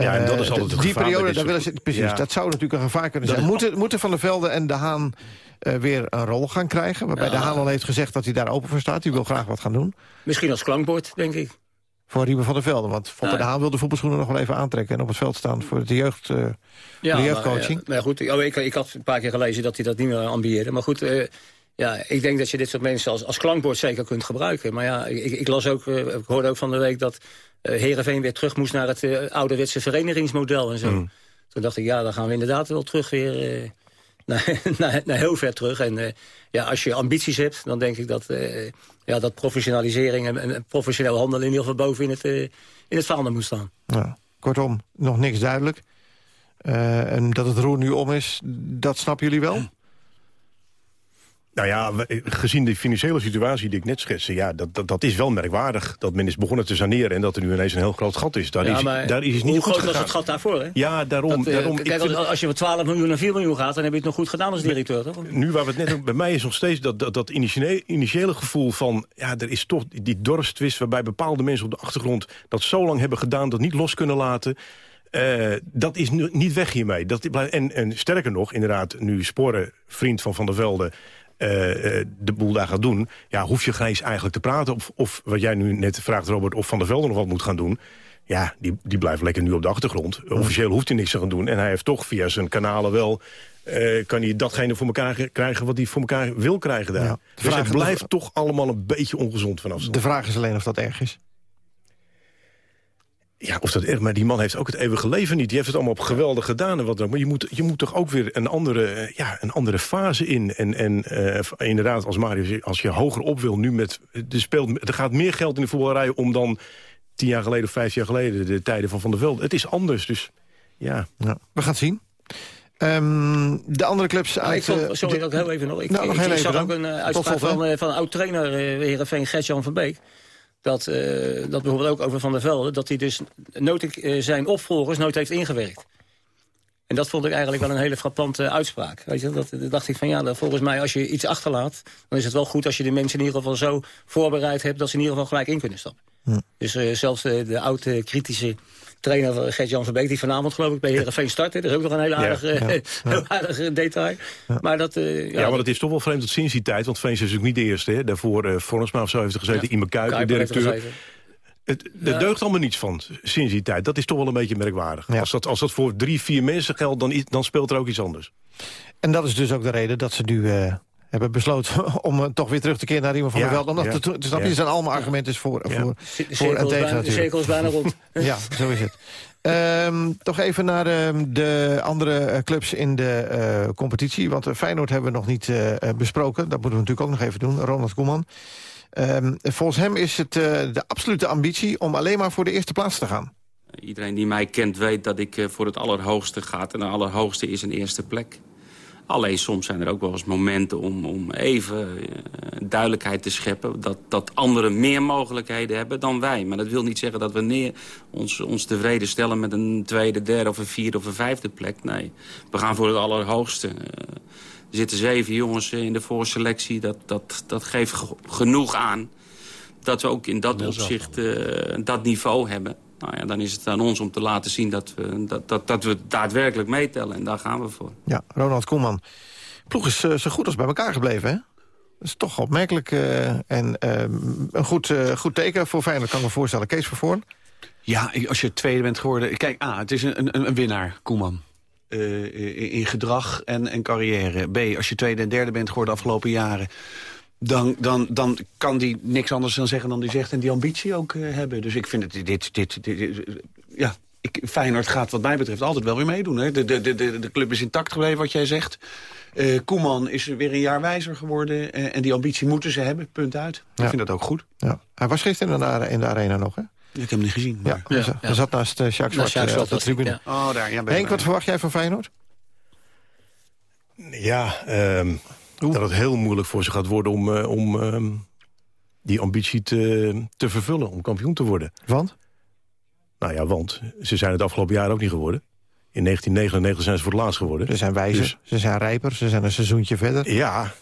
Ja, en dat is Eh, altijd het Die periode, daar willen ze, precies, Ja. dat zou natuurlijk een gevaar kunnen Dat zijn. Moeten, moeten Van der Velde en De Haan eh, weer een rol gaan krijgen? Waarbij Ja. De Haan al heeft gezegd dat hij daar open voor staat. Die wil graag wat gaan doen. Misschien als klankbord, denk ik. Voor Ruben van der Velde. Want Foppe Ja. De Haan wil de voetbalschoenen nog wel even aantrekken... en op het veld staan voor de, jeugd, eh, Ja, de maar, jeugdcoaching. ja, maar goed, oh, ik, ik had een paar keer gelezen dat hij dat niet meer ambieerde. Maar goed, eh, ja, ik denk dat je dit soort mensen als, als klankbord zeker kunt gebruiken. Maar ja, ik, ik las ook, eh, ik hoorde ook van de week dat eh Heerenveen weer terug moest naar het eh, ouderwetse verenigingsmodel en zo. Hmm. Toen dacht ik, ja, dan gaan we inderdaad wel terug weer eh, naar, naar, naar heel ver terug. En eh, ja, als je ambities hebt, dan denk ik dat, eh, ja, dat professionalisering en, en professioneel handelen in ieder geval boven in het, eh, in het vaandel moet staan. Ja. Kortom, nog niks duidelijk. Eh, en dat het roer nu om is, dat snappen jullie wel? Nou ja, we- gezien de financiële situatie die ik net schetste... ja, dat, dat, dat is wel merkwaardig dat men is begonnen te saneren... en dat er nu ineens een heel groot gat is. Daar, Ja, is, daar is het hoe niet goed groot was het gat daarvoor, hè? Ja, daarom. Dat, eh, daarom ik vind- als, je van 12 miljoen naar 4 miljoen gaat... dan heb je het nog goed gedaan als directeur, toch? Nu waar we het net bij mij is nog steeds dat, dat, dat initiële, initiële gevoel van... ja, er is toch die dorpstwist waarbij bepaalde mensen op de achtergrond... dat zo lang hebben gedaan, dat niet los kunnen laten... Eh, dat is nu niet weg hiermee. Dat en, en sterker nog, inderdaad, nu Sporen, vriend van Van der Velde... eh, eh, de boel daar gaat doen... ja, hoef je geen eens eigenlijk te praten. Of, of wat jij nu net vraagt, Robert, of Van der Velde nog wat moet gaan doen... ja, die, die blijft lekker nu op de achtergrond. Officieel hoeft hij niks te gaan doen. En hij heeft toch via zijn kanalen wel... eh, kan hij datgene voor elkaar ge- krijgen wat hij voor elkaar wil krijgen daar. Ja, dus het blijft toch allemaal een beetje ongezond vanaf. De vraag is alleen of dat erg is. Ja, of dat erg, maar die man heeft ook het eeuwige leven niet. Die heeft het allemaal op geweldig gedaan en wat dan. Maar je moet, je moet toch ook weer een andere, eh, ja, een andere fase in. En, en eh, inderdaad, als Mario, als je hoger op wil nu met... Er, speelt, er gaat meer geld in de voetballerij om dan tien jaar geleden of vijf jaar geleden... de tijden van Van der Velde. Het is anders, dus ja. Ja, we gaan het zien. Ehm, de andere clubs Nou, uit... ik vond, eh, sorry, de- dat heel even nog. Ik, Nou, nog ik, zag dan. ook een uh, uitspraak van, van oud-trainer uh, Heerenveen, Gert-Jan van Beek. Dat, uh, dat bijvoorbeeld ook over Van der Velde... dat hij dus nooit, uh, zijn opvolgers nooit heeft ingewerkt. En dat vond ik eigenlijk wel een hele frappante uitspraak. Weet je, dat, dat dacht ik van ja, dat volgens mij als je iets achterlaat... dan is het wel goed als je de mensen in ieder geval zo voorbereid hebt... dat ze in ieder geval gelijk in kunnen stappen. Hm. Dus uh, zelfs de oude kritische trainer Gert-Jan van Beek... die vanavond geloof ik bij Heerenveen startte. Dat is ook nog een hele aardige, Ja, ja, heel aardig detail. Maar dat, uh, ja, ja, maar het is toch wel vreemd dat sinds die tijd... want Veens is natuurlijk niet de eerste. Hè. Daarvoor uh, Vormsma of zo heeft er gezeten. Ja. Ime Kuip, de directeur. Het, er ja. deugt allemaal niets van sinds die tijd. Dat is toch wel een beetje merkwaardig. Ja. Als, dat, als dat voor drie, vier mensen geldt, dan, dan speelt er ook iets anders. En dat is dus ook de reden dat ze nu uh, hebben besloten... om uh, toch weer terug te keren naar iemand van ja, de Veld. Omdat ja. te, snap je, er zijn allemaal argumenten voor, voor, voor, voor en tegen natuurlijk. De cirkel is bijna rond. ja, zo is het. Um, toch even naar uh, de andere clubs in de uh, competitie. Want Feyenoord hebben we nog niet uh, besproken. Dat moeten we natuurlijk ook nog even doen. Ronald Koeman. Um, volgens hem is het uh, de absolute ambitie om alleen maar voor de eerste plaats te gaan. Iedereen die mij kent weet dat ik uh, voor het allerhoogste ga. En het allerhoogste is een eerste plek. Alleen soms zijn er ook wel eens momenten om, om even uh, duidelijkheid te scheppen... Dat, dat anderen meer mogelijkheden hebben dan wij. Maar dat wil niet zeggen dat we neer, ons, ons tevreden stellen... met een tweede, derde of een vierde of een vijfde plek. Nee, we gaan voor het allerhoogste. Uh, er zitten zeven jongens in de voorselectie. Dat, dat, dat geeft genoeg aan dat we ook in dat, opzicht uh, dat niveau hebben. Nou ja, dan is het aan ons om te laten zien dat we, dat, dat, dat we daadwerkelijk meetellen. En daar gaan we voor. Ja, Ronald Koeman. Ploeg is uh, zo goed als bij elkaar gebleven, hè? Dat is toch opmerkelijk. Uh, en een goed, goed teken voor Feyenoord, kan ik me voorstellen. Kees Vervoorn? Ja, als je tweede bent geworden... Kijk, A, het is een, een, een winnaar, Koeman. Uh, in gedrag en, en carrière. B, als je tweede en derde bent geworden de afgelopen jaren... Dan, dan, dan kan die niks anders dan zeggen dan die zegt... en die ambitie ook uh, hebben. Dus ik vind het dit... dit, dit, dit ja, ik, Feyenoord gaat wat mij betreft altijd wel weer meedoen. Hè. De, de, de, de club is intact gebleven, wat jij zegt. Uh, Koeman is weer een jaar wijzer geworden. Uh, en die ambitie moeten ze hebben, punt uit. Ja. Ik vind dat ook goed. Ja. Hij was gisteren in de, in de arena nog, hè? Ik heb hem niet gezien. Maar... Ja, ja, hij zat naast uh, Jacques Zwart uh, op de tribune. Ja. Oh, daar, ja, Henk, wat verwacht jij van Feyenoord? Ja, um, dat het heel moeilijk voor ze gaat worden om, uh, om um, die ambitie te, te vervullen, om kampioen te worden. Want? Nou ja, want ze zijn het afgelopen jaar ook niet geworden. In 1999 zijn ze voor het laatst geworden. Ze zijn wijzer, dus, ze zijn rijper, ze zijn een seizoentje verder. Ja,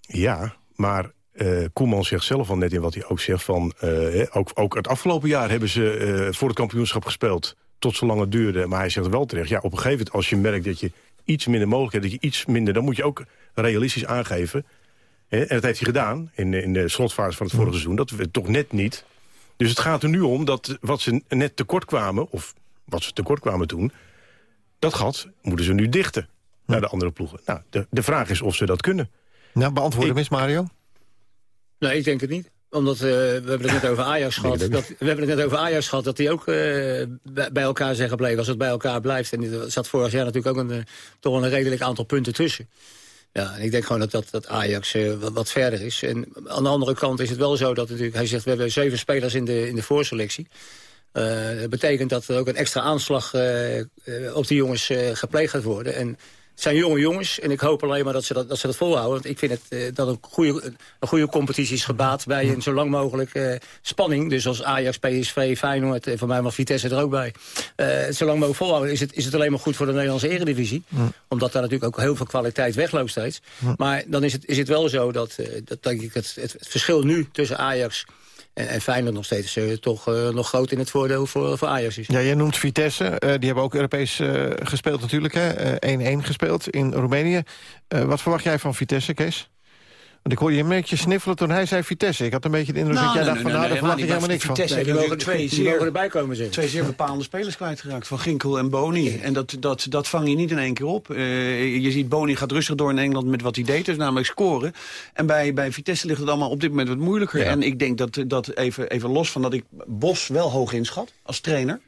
ja maar uh, Koeman zegt zelf al net in wat hij ook zegt... van uh, ook, ook het afgelopen jaar hebben ze uh, voor het kampioenschap gespeeld. tot zolang het duurde. Maar hij zegt wel terecht, ja, op een gegeven moment als je merkt dat je iets minder mogelijk hebt... dat je iets minder, dan moet je ook realistisch aangeven. Hè? En dat heeft hij gedaan in, in de slotfase van het vorige seizoen. Dat we toch net niet. Dus het gaat er nu om dat wat ze net tekort kwamen... of wat ze tekort kwamen toen... dat gat moeten ze nu dichten naar de andere ploegen. Nou, de, de vraag is of ze dat kunnen. Nou, beantwoorden, Miss Mario. Nee, ik denk het niet omdat uh, we hebben het net over Ajax gehad. Dat, we hebben het net over Ajax gehad, dat die ook uh, bij elkaar zijn gebleven. Als het bij elkaar blijft. En er zat vorig jaar natuurlijk ook een, uh, toch een redelijk aantal punten tussen. Ja, en ik denk gewoon dat, dat, dat Ajax wat, wat, verder is. En aan de andere kant is het wel zo dat natuurlijk... Hij zegt, we hebben zeven spelers in de, in de voorselectie. dat betekent dat er ook een extra aanslag op die jongens gepleegd gaat worden. En zijn jonge jongens en ik hoop alleen maar dat ze dat, dat, ze dat volhouden. Want ik vind het, uh, dat een goede, een goede competitie is gebaat bij een zo lang mogelijk uh, spanning. Dus als Ajax, PSV, Feyenoord, uh, voor mij mag Vitesse er ook bij. zo lang mogelijk volhouden is het, is het alleen maar goed voor de Nederlandse eredivisie. Omdat daar natuurlijk ook heel veel kwaliteit wegloopt steeds. Maar dan is het, is het wel zo dat, dat denk ik het, het verschil nu tussen Ajax en, en nog steeds uh, toch uh, nog groot in het voordeel voor, voor Ajax is. Ja, jij noemt Vitesse. Uh, die hebben ook Europees gespeeld natuurlijk. 1-1 gespeeld in Roemenië. wat verwacht jij van Vitesse, Kees? Want ik hoorde je een beetje sniffelen toen hij zei Vitesse. Ik had een beetje de indruk nou, dat jij nee, dacht van nou, nee, daar verwacht ik helemaal niks van. Vitesse Nee, die heeft mogen, twee die mogen zeer, erbij komen zitten. twee zeer bepaalde spelers kwijtgeraakt. Van Ginkel en Boni. En dat, dat, dat vang je niet in één keer op. Uh, je ziet Boni gaat rustig door in Engeland met wat hij deed. Dus namelijk scoren. En bij, bij Vitesse ligt het allemaal op dit moment wat moeilijker. Ja. En ik denk dat, dat even, even los van dat ik Bos wel hoog inschat als trainer.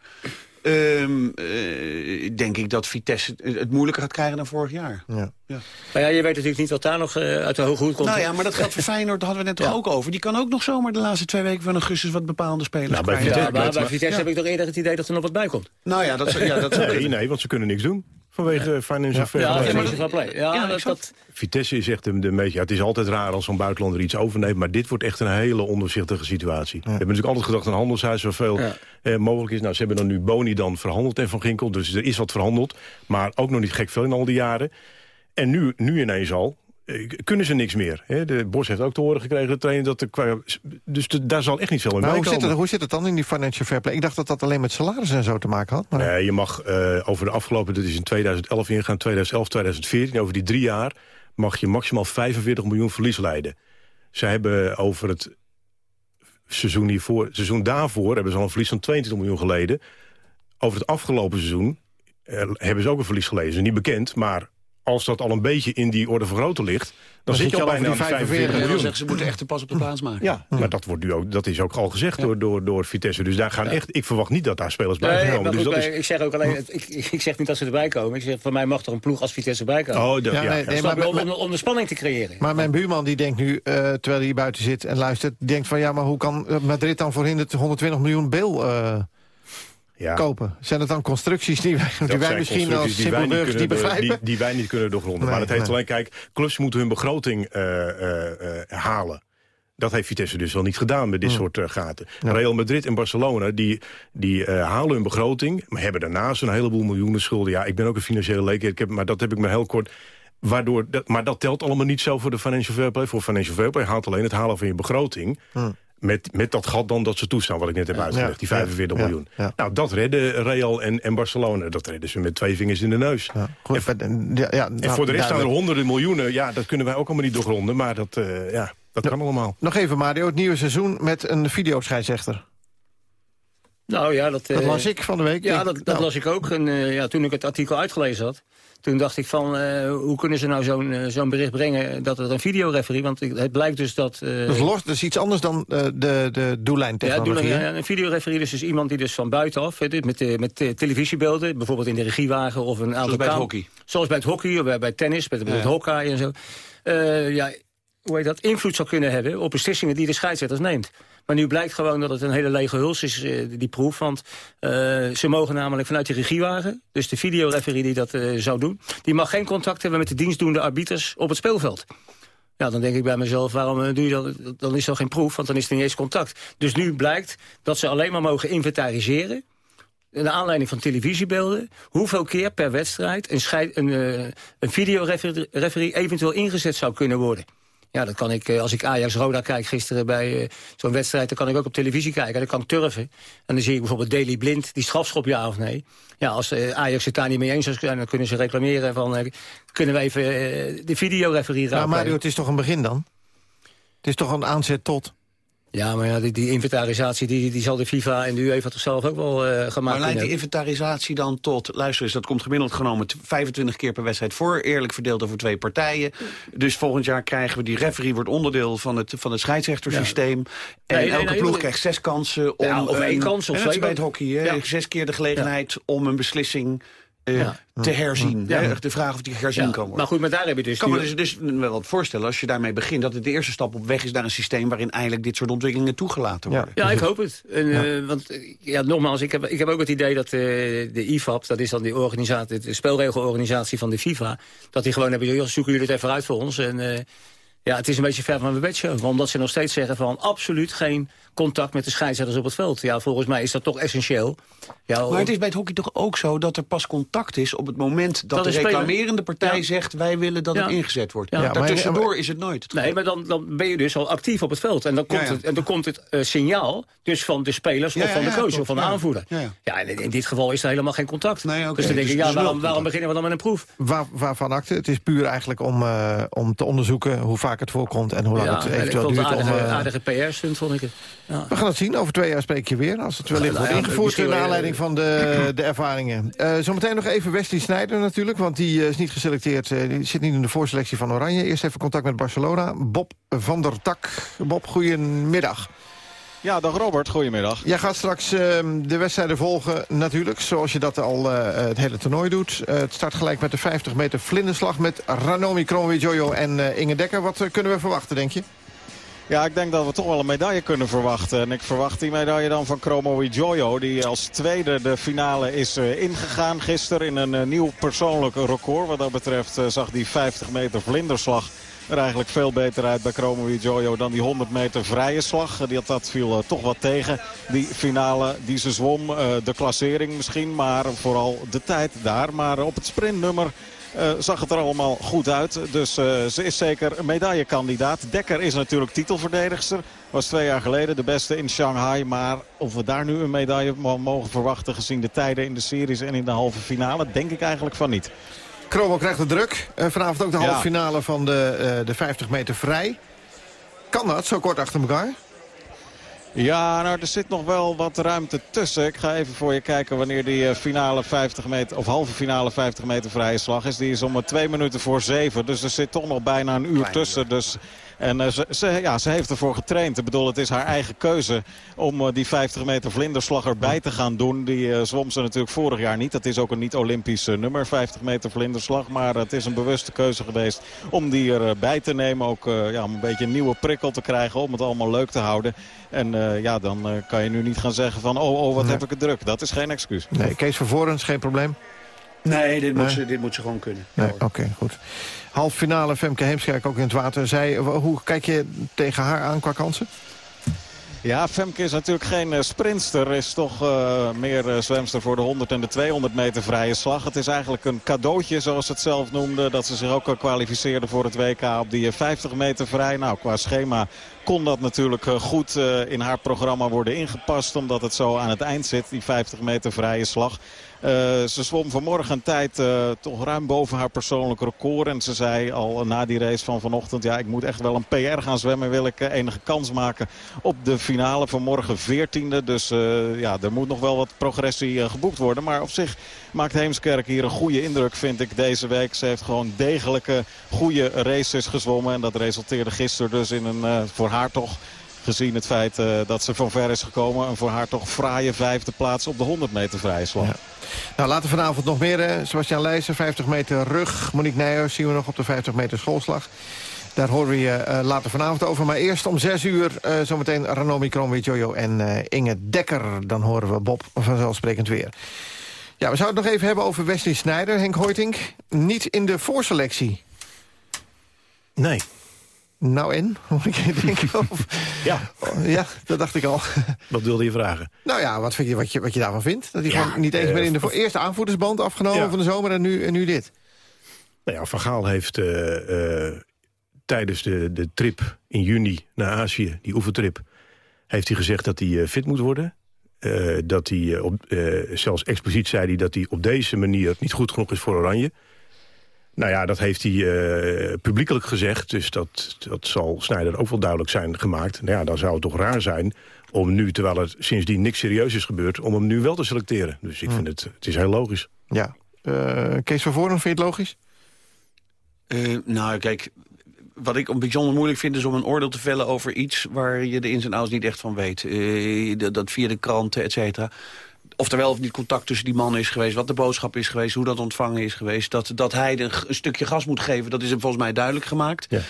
Ehm, eh, denk ik dat Vitesse het moeilijker gaat krijgen dan vorig jaar. Ja. Ja. Maar ja, je weet natuurlijk niet wat daar nog eh, uit de hoge hoed komt. Nou ja, maar dat geldt voor Feyenoord, daar hadden we net toch ook over. Die kan ook nog zomaar de laatste twee weken van augustus wat bepaalde spelers Nou, bij. Vitesse- Ja, maar bij Vitesse Ja. heb ik toch eerder het idee dat er nog wat bij komt. Nou ja, dat, ja, dat zou Nee, nee, want ze kunnen niks doen. Vanwege financial fair Ja, play. ja, financial fair play. Ja, dat, dat, Vitesse is echt een, de meest... Ja, het is altijd raar als zo'n buitenlander iets overneemt... maar dit wordt echt een hele ondoorzichtige situatie. We hebben natuurlijk altijd gedacht een handelshuis zoveel Ja. eh, mogelijk is. Nou, ze hebben dan nu Boni dan verhandeld en Van Ginkel. Dus er is wat verhandeld, maar ook nog niet gek veel in al die jaren. En nu, nu ineens al kunnen ze niks meer. Hè? De Bos heeft ook te horen gekregen, de trainer, dat er dus de- daar zal echt niet veel in Maar hoe zit, het, hoe zit het dan in die financial fair play? Ik dacht dat dat alleen met salaris en zo te maken had. Maar Nee, je mag eh, over de afgelopen, dat is in 2011 ingaan, 2011, 2014, over die drie jaar mag je maximaal 45 miljoen verlies leiden. Ze hebben over het seizoen, hiervoor, seizoen daarvoor hebben ze al een verlies van 22 miljoen geleden. Over het afgelopen seizoen eh, hebben ze ook een verlies geleden. Dat is niet bekend, maar als dat al een beetje in die orde van grootte ligt... dan, zit je al bijna die 45 Ja, dan miljoen. zeggen ze moeten echt de pas op de plaats maken. Ja, maar dat, wordt nu ook, dat is ook al gezegd door, door, door Vitesse. Dus daar gaan echt, ik verwacht niet dat daar spelers bij nee, komen. Dus dat is, ik zeg ook alleen, ik, ik zeg niet dat ze erbij komen. Ik zeg, voor mij mag er een ploeg als Vitesse bij komen. oh, Ja, ja, nee, nee, maar- om, om, om de spanning te creëren. Maar mijn buurman die denkt nu, eh, terwijl hij buiten zit en luistert... denkt van ja, maar hoe kan eh, Madrid dan voor 120 miljoen Beel eh, ja. kopen? Zijn het dan constructies die wij, die wij misschien als die wij niet kunnen begrijpen? Die, die wij niet kunnen doorgronden. Nee, maar dat heeft nee. alleen, kijk, clubs moeten hun begroting eh, eh, eh, halen. Dat heeft Vitesse dus wel niet gedaan met dit soort eh, gaten. Real Madrid en Barcelona, die, die halen hun begroting... maar hebben daarnaast een heleboel miljoenen schulden. Ja, ik ben ook een financiële leek, ik heb, maar dat heb ik maar heel kort... Waardoor dat, maar dat telt allemaal niet zo voor de financial fair play. Voor financial fair play haalt alleen het halen van je begroting... Met, met dat gat dan dat ze toestaan, wat ik net heb uitgelegd. die 45 ja, miljoen. ja. Nou, dat redden Real en, en Barcelona. Dat redden ze met twee vingers in de neus. Ja, goed, eh, ja, ja, En nou, voor de rest staan er honderden miljoenen. Ja, dat kunnen wij ook allemaal niet doorgronden. Maar dat, eh, ja, dat kan allemaal. Nog even Mario, het nieuwe seizoen met een videoscheidsrechter. Nou ja, dat, Dat eh, las ik van de week. Ja, Ik- dat, dat nou, las ik ook. En eh, ja, toen ik het artikel uitgelezen had, toen dacht ik van... eh, hoe kunnen ze nou zo'n eh, zo'n bericht brengen dat er een videoreferie... want het blijkt dus dat... eh, Dat is, los, dat is iets anders dan eh, de, de doellijntechnologie. ja, een videoreferie dus is iemand die dus van buitenaf... met, met televisiebeelden, bijvoorbeeld in de regiewagen... of een aantal bij het hockey. Zoals bij het hockey of bij, bij tennis, bij, bij het hockey en zo. Eh, ja, hoe heet dat? Invloed zou kunnen hebben op beslissingen die de scheidsrechters neemt. Maar nu blijkt gewoon dat het een hele lege huls is, eh, die proef. Want eh, ze mogen namelijk vanuit de regiewagen... dus de videoreferie die dat eh, zou doen... die mag geen contact hebben met de dienstdoende arbiters op het speelveld. Ja, dan denk ik bij mezelf, waarom doe je dat? Dan is er geen proef, want dan is er niet eens contact. Dus nu blijkt dat ze alleen maar mogen inventariseren... naar aanleiding van televisiebeelden... hoeveel keer per wedstrijd een, een, een videoreferie eventueel ingezet zou kunnen worden. Ja, dat kan ik, eh, als ik Ajax-Roda kijk gisteren bij eh, zo'n wedstrijd... dan kan ik ook op televisie kijken. Dan kan ik turven. En dan zie ik bijvoorbeeld Daily Blind, die strafschop ja of nee. Ja, als eh, Ajax het daar niet mee eens is, dan kunnen ze reclameren van... kunnen we even de videoreferie Nou, raadplegen. Mario, het is toch een begin dan? Het is toch een aanzet tot? Ja, maar ja, die, die inventarisatie die, die zal de FIFA en de UEFA toch zelf ook wel eh, gemaakt Maar leidt die inventarisatie dan tot... luister eens, dat komt gemiddeld genomen t- 25 keer per wedstrijd voor... eerlijk verdeeld over twee partijen. Dus volgend jaar krijgen we... die referee wordt onderdeel van het, van het scheidsrechtersysteem. En Nee, elke nee, ploeg krijgt zes kansen om... Ja, of één kans of twee bij het hockey, hè? Ja. Zes keer de gelegenheid om een beslissing. Te herzien. De vraag of die herzien Ja, kan worden. maar goed, maar daar heb je dus Ik kan me dus, dus wel wat voorstellen als je daarmee begint... dat het de eerste stap op weg is naar een systeem... waarin eindelijk dit soort ontwikkelingen toegelaten worden. Ja, ik hoop het. En, eh, want eh, ja, nogmaals, ik heb, ik heb ook het idee dat eh, de IFAB... dat is dan die organisatie, de spelregelorganisatie van de FIFA... dat die gewoon hebben, joh, zoeken jullie het even uit voor ons. En eh, ja, het is een beetje ver van mijn bedshow. Omdat ze nog steeds zeggen van absoluut geen contact met de scheidsrechters op het veld. Ja, volgens mij is dat toch essentieel. Ja, Maar het is bij het hockey toch ook zo dat er pas contact is... op het moment dat, Dat de reclamerende partij Ja. zegt... wij willen dat Ja. het ingezet wordt. Ja, maar- Daartussendoor is het nooit. Nee, maar dan, dan ben je dus al actief op het veld. En dan komt Ja, ja. het, en dan komt het eh, signaal dus van de spelers Ja, of van ja, de coach of van de ja. aanvoerder. Ja, Ja, ja. en in, in dit geval is er helemaal geen contact. oké. Dus dan Dus denk ik, ja, waarom, waarom beginnen we dan met een proef? Waar, waarvan acte? Het is puur eigenlijk om, eh, om te onderzoeken hoe vaak het voorkomt... en hoe lang ja, het eventueel duurt om... aardige, eh, aardige PR-stunt, vond ik het. Ja. We gaan het zien. Over twee jaar spreek je weer. Als het wellicht nou wordt ja, ingevoerd naar wel, aanleiding van de, de ervaringen. Eh, zometeen nog even Wesley Sneijder natuurlijk. Want die eh, is niet geselecteerd. eh, die zit niet in de voorselectie van Oranje. Eerst even contact met Barcelona. Bob van der Tak. Bob, goedemiddag. Ja, dag Robert, goedemiddag. Jij gaat straks eh, de wedstrijden volgen natuurlijk. Zoals je dat al eh, het hele toernooi doet. Eh, het start gelijk met de 50 meter vlinderslag. Met Ranomi Kromowidjojo en eh, Inge Dekker. Wat eh, kunnen we verwachten, denk je? Ja, ik denk dat we toch wel een medaille kunnen verwachten. En ik verwacht die medaille dan van Chromo Jojo. Die als tweede de finale is eh, ingegaan gisteren in een eh, nieuw persoonlijk record. Wat dat betreft eh, zag die 50 meter vlinderslag er eigenlijk veel beter uit bij Chromo Jojo dan die 100 meter vrije slag. Die, dat viel toch wat tegen. Die finale die ze zwom, de klassering misschien, maar vooral de tijd daar. Maar op het sprintnummer eh, zag het er allemaal goed uit. Dus eh, ze is zeker een medaillekandidaat. Dekker is natuurlijk titelverdedigster. Was twee jaar geleden de beste in Shanghai. Maar of we daar nu een medaille mo- mogen verwachten gezien de tijden in de series en in de halve finale, denk ik eigenlijk van niet. Kromo krijgt de druk. Eh, vanavond ook de halve finale van de, de 50 meter vrij. Kan dat, zo kort achter elkaar? Ja, nou er zit nog wel wat ruimte tussen. Ik ga even voor je kijken wanneer die eh, finale 50 meter, of halve finale 50 meter vrije slag is. Die is om eh, twee minuten voor zeven. Dus er zit toch nog bijna een uur tussen. Dus, en eh, ze, ze, ja, ze heeft ervoor getraind. Ik bedoel, het is haar eigen keuze om eh, die 50 meter vlinderslag erbij te gaan doen. Die eh, zwom ze natuurlijk vorig jaar niet. Dat is ook een niet-Olympisch nummer, 50 meter vlinderslag. Maar het is een bewuste keuze geweest om die erbij te nemen. Ook ja, om een beetje een nieuwe prikkel te krijgen om het allemaal leuk te houden. En ja, dan kan je nu niet gaan zeggen van oh, oh wat Nee. heb ik het druk. Dat is geen excuus. Nee, Kees van Vorens, geen probleem. Nee, dit, Moet, Nee. ze, dit moet ze gewoon kunnen. Nee, oké, goed. Half finale, Femke Heemskerk ook in het water. Zij, hoe kijk je tegen haar aan qua kansen? Ja, Femke is natuurlijk geen eh, sprinster. Is toch eh, meer eh, zwemster voor de 100 en de 200 meter vrije slag. Het is eigenlijk een cadeautje, zoals ze het zelf noemde. Dat ze zich ook al kwalificeerde voor het WK op die eh, 50 meter vrij. Nou, qua schema kon dat natuurlijk eh, goed eh, in haar programma worden ingepast. Omdat het zo aan het eind zit, die 50 meter vrije slag. Eh, ze zwom vanmorgen een tijd toch ruim boven haar persoonlijk record. En ze zei al na die race van vanochtend... ja, ik moet echt wel een PR gaan zwemmen. Wil ik enige kans maken op de finale vanmorgen 14e. Dus ja, er moet nog wel wat progressie geboekt worden. Maar op zich maakt Heemskerk hier een goede indruk, vind ik, deze week. Ze heeft gewoon degelijke, goede races gezwommen. En dat resulteerde gisteren dus in een, eh, voor haar toch... Gezien het feit eh, dat ze van ver is gekomen. Een voor haar toch fraaie vijfde plaats op de 100 meter vrije slag. Nou, later vanavond nog meer. Hè. Sebastian Leijzen, 50 meter rug. Monique Nijers zien we nog op de 50 meter schoolslag. Daar horen we je eh, later vanavond over. Maar eerst om 6 uur eh, zometeen Ranomi Kromwit-Jojo en eh, Inge Dekker. Dan horen we Bob vanzelfsprekend weer. Ja, we zouden het nog even hebben over Wesley Snijder, Henk Hoytink. Niet in de voorselectie. Nee. Nou en? Moet ik denken of... Ja. ja, dat dacht ik al. Wat wilde je vragen? Nou ja, wat, vind je, wat, je, wat je daarvan vindt? Dat hij Ja, gewoon niet eens eh, meer in de voor eerste aanvoerdersband afgenomen Ja. van de zomer en nu, en nu dit. Nou ja, Van Gaal heeft eh, eh, tijdens de, de trip in juni naar Azië, die oefentrip... heeft hij gezegd dat hij fit moet worden. Dat hij, op, zelfs expliciet zei hij dat hij op deze manier niet goed genoeg is voor Oranje. Nou ja, dat heeft hij publiekelijk gezegd. Dus dat, dat zal Snijder ook wel duidelijk zijn gemaakt. Nou ja, dan zou het toch raar zijn om nu, terwijl er sindsdien niks serieus is gebeurd... om hem nu wel te selecteren. Dus ik Hm. vind het, het is heel logisch. Ja. Uh, Kees van Voren, vind je het logisch? Uh, nou, kijk, wat ik bijzonder moeilijk vind... is om een oordeel te vellen over iets... waar je de ins en outs niet echt van weet. Uh, dat, via de kranten, et cetera of er wel of niet contact tussen die man is geweest... wat de boodschap is geweest, hoe dat ontvangen is geweest... dat, dat hij een, een stukje gas moet geven, dat is hem volgens mij duidelijk gemaakt. Ja.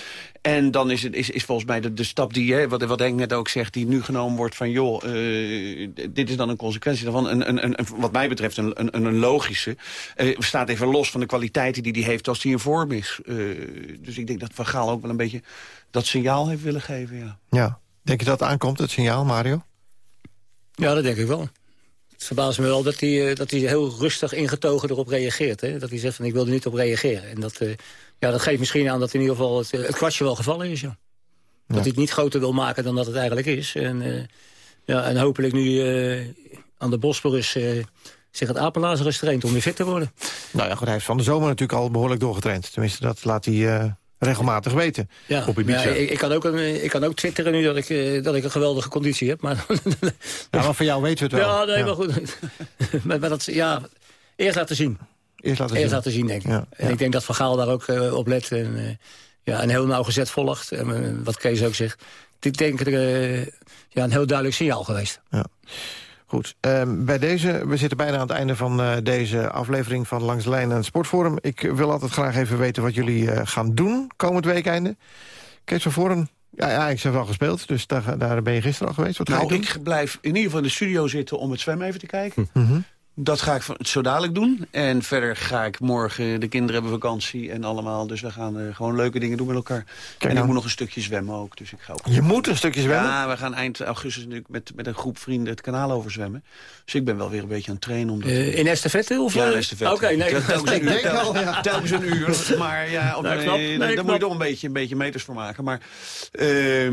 En dan is, het, is, is volgens mij de, de stap die, hè, wat, wat Henk net ook zegt... die nu genomen wordt van, joh, uh, dit is dan een consequentie daarvan. Een, een, een, wat mij betreft een, een, een logische. Uh, staat even los van de kwaliteiten die hij heeft als hij in vorm is. Uh, dus ik denk dat Van Gaal ook wel een beetje dat signaal heeft willen geven, ja. Ja. Denk je dat het aankomt, het signaal, Mario? Ja, dat denk ik wel. Het verbaast me wel dat hij, dat hij heel rustig ingetogen erop reageert. Hè? Dat hij zegt van ik wil er niet op reageren. En dat, uh, ja, dat geeft misschien aan dat in ieder geval het, het kwartje wel gevallen is. Ja. Dat hij het niet groter wil maken dan dat het eigenlijk is. En, uh, ja, en hopelijk nu uh, aan de Bosporus zich het apenlazerus traint om weer fit te worden. Nou ja, goed, hij heeft van de zomer natuurlijk al behoorlijk doorgetraind. Tenminste, dat laat hij regelmatig weten. Ja, op ja ik, ik, kan ook, ik kan ook twitteren nu dat ik, uh, dat ik een geweldige conditie heb. Maar, ja, maar voor jou weten we het wel. Ja, nee, ja. maar goed. maar, maar dat, ja, eerst laten zien. Eerst laten eerst zien. Laten zien, denk ik. Ja, en ik denk dat Van Gaal daar ook uh, op let. En, uh, ja, en heel nauwgezet volgt. En wat Kees ook zegt. Ik denk ja, een heel duidelijk signaal geweest. Ja. Goed, uh, bij deze, we zitten bijna aan het einde van uh, deze aflevering van Langs de Lijn en het Sportforum. Ik wil altijd graag even weten wat jullie uh, gaan doen komend weekeinde. Kees van Voren, ja, ja, ik heb wel gespeeld, dus daar, daar ben je gisteren al geweest. Wat ga nou, je doen? ik blijf in ieder geval in de studio zitten om het zwemmen even te kijken. Mm -hmm. Dat ga ik zo dadelijk doen. En verder ga ik morgen, de kinderen hebben vakantie en allemaal. Dus we gaan uh, gewoon leuke dingen doen met elkaar. Kijk en ik nou. moet nog een stukje zwemmen ook. Dus ik ga ook... Je moet een stukje zwemmen? Ja, we gaan eind augustus natuurlijk met, met een groep vrienden het kanaal over zwemmen. Dus ik ben wel weer een beetje aan het trainen. Om dat uh, in estafette? Of ja, in estafette. Oké, okay, nee. Telkens een uur. Tel, ja. Telkens een uur. Maar ja, op, nee, nee, knap. nee, Nee, daar moet je toch een beetje, een beetje meters voor maken. Maar... Uh,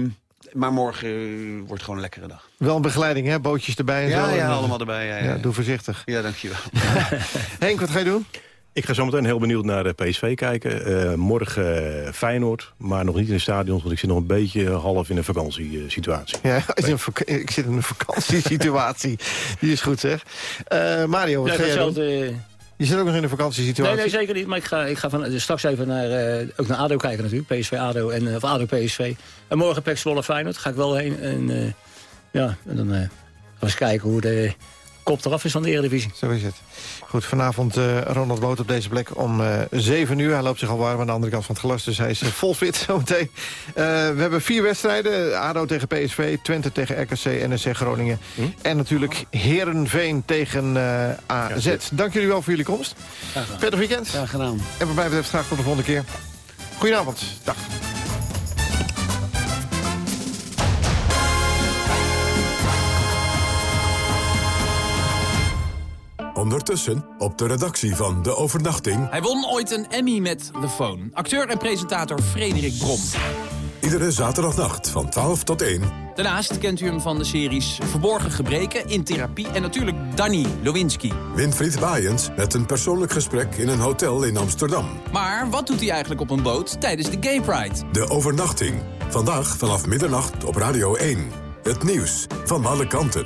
maar morgen uh, wordt gewoon een lekkere dag. Wel een begeleiding, hè? Bootjes erbij en ja, zo. Ja, en, allemaal erbij. Ja, ja, ja, doe voorzichtig. Ja, dankjewel. Henk, wat ga je doen? Ik ga zometeen heel benieuwd naar de PSV kijken. Uh, morgen Feyenoord, maar nog niet in het stadion... want ik zit nog een beetje half in een vakantiesituatie. Ja, ik zit in een vakantiesituatie. Die is goed, zeg. Uh, Mario, wat ja, ga jij doen? Je zit ook nog in een vakantiesituatie? Nee, nee zeker niet. Maar ik ga, ik ga van, dus straks even naar, uh, ook naar ADO kijken natuurlijk. PSV, ADO en of ADO, PSV. En morgen Pek Zwolle, Feyenoord. Ga ik wel heen. En, uh, ja, en dan gaan we eens kijken hoe de kop eraf is van de Eredivisie. Zo is het. Goed, vanavond uh, Ronald Boot op deze plek om uh, 7 uur. Hij loopt zich al warm aan de andere kant van het glas, dus hij is uh, vol fit zometeen. we hebben vier wedstrijden. ADO tegen PSV, Twente tegen RKC, NSC Groningen. Hm? En natuurlijk Herenveen tegen AZ. Ja, Dank jullie wel voor jullie komst. Prettig weekend. Graag gedaan. En wat mij betreft graag tot de volgende keer. Goedenavond. Dag. Ondertussen op de redactie van De Overnachting... Hij won ooit een Emmy met The Phone. Acteur en presentator Frederik Brom. Iedere zaterdagnacht van 12 tot 1. Daarnaast kent u hem van de series Verborgen Gebreken, In Therapie... en natuurlijk Danny Lewinsky. Winfried Baaiens met een persoonlijk gesprek in een hotel in Amsterdam. Maar wat doet hij eigenlijk op een boot tijdens de Gay Pride? De Overnachting. Vandaag vanaf middernacht op Radio 1. Het nieuws van alle kanten.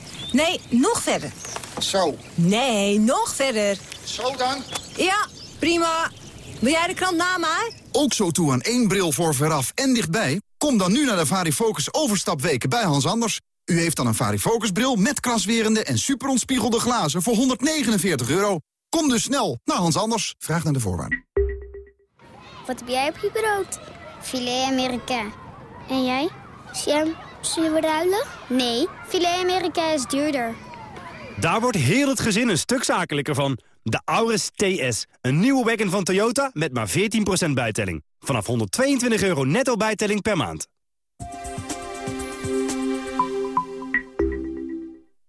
Nee, nog verder. Zo. Nee, nog verder. Zo dan? Ja, prima. Wil jij de krant na mij? Ook zo toe aan één bril voor veraf en dichtbij? Kom dan nu naar de Varifocus overstapweken bij Hans Anders. U heeft dan een Varifocus bril met kraswerende en superontspiegelde glazen voor 149 euro. Kom dus snel naar Hans Anders. Vraag naar de voorwaarden. Wat heb jij op je brood? Filet Amerika. En jij? Sam, zullen we ruilen? Nee, filet Amerika is duurder. Daar wordt heel het gezin een stuk zakelijker van. De Auris TS, een nieuwe wagon van Toyota met maar 14% bijtelling. Vanaf 122 euro netto bijtelling per maand.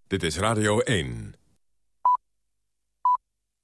Dit is Radio 1.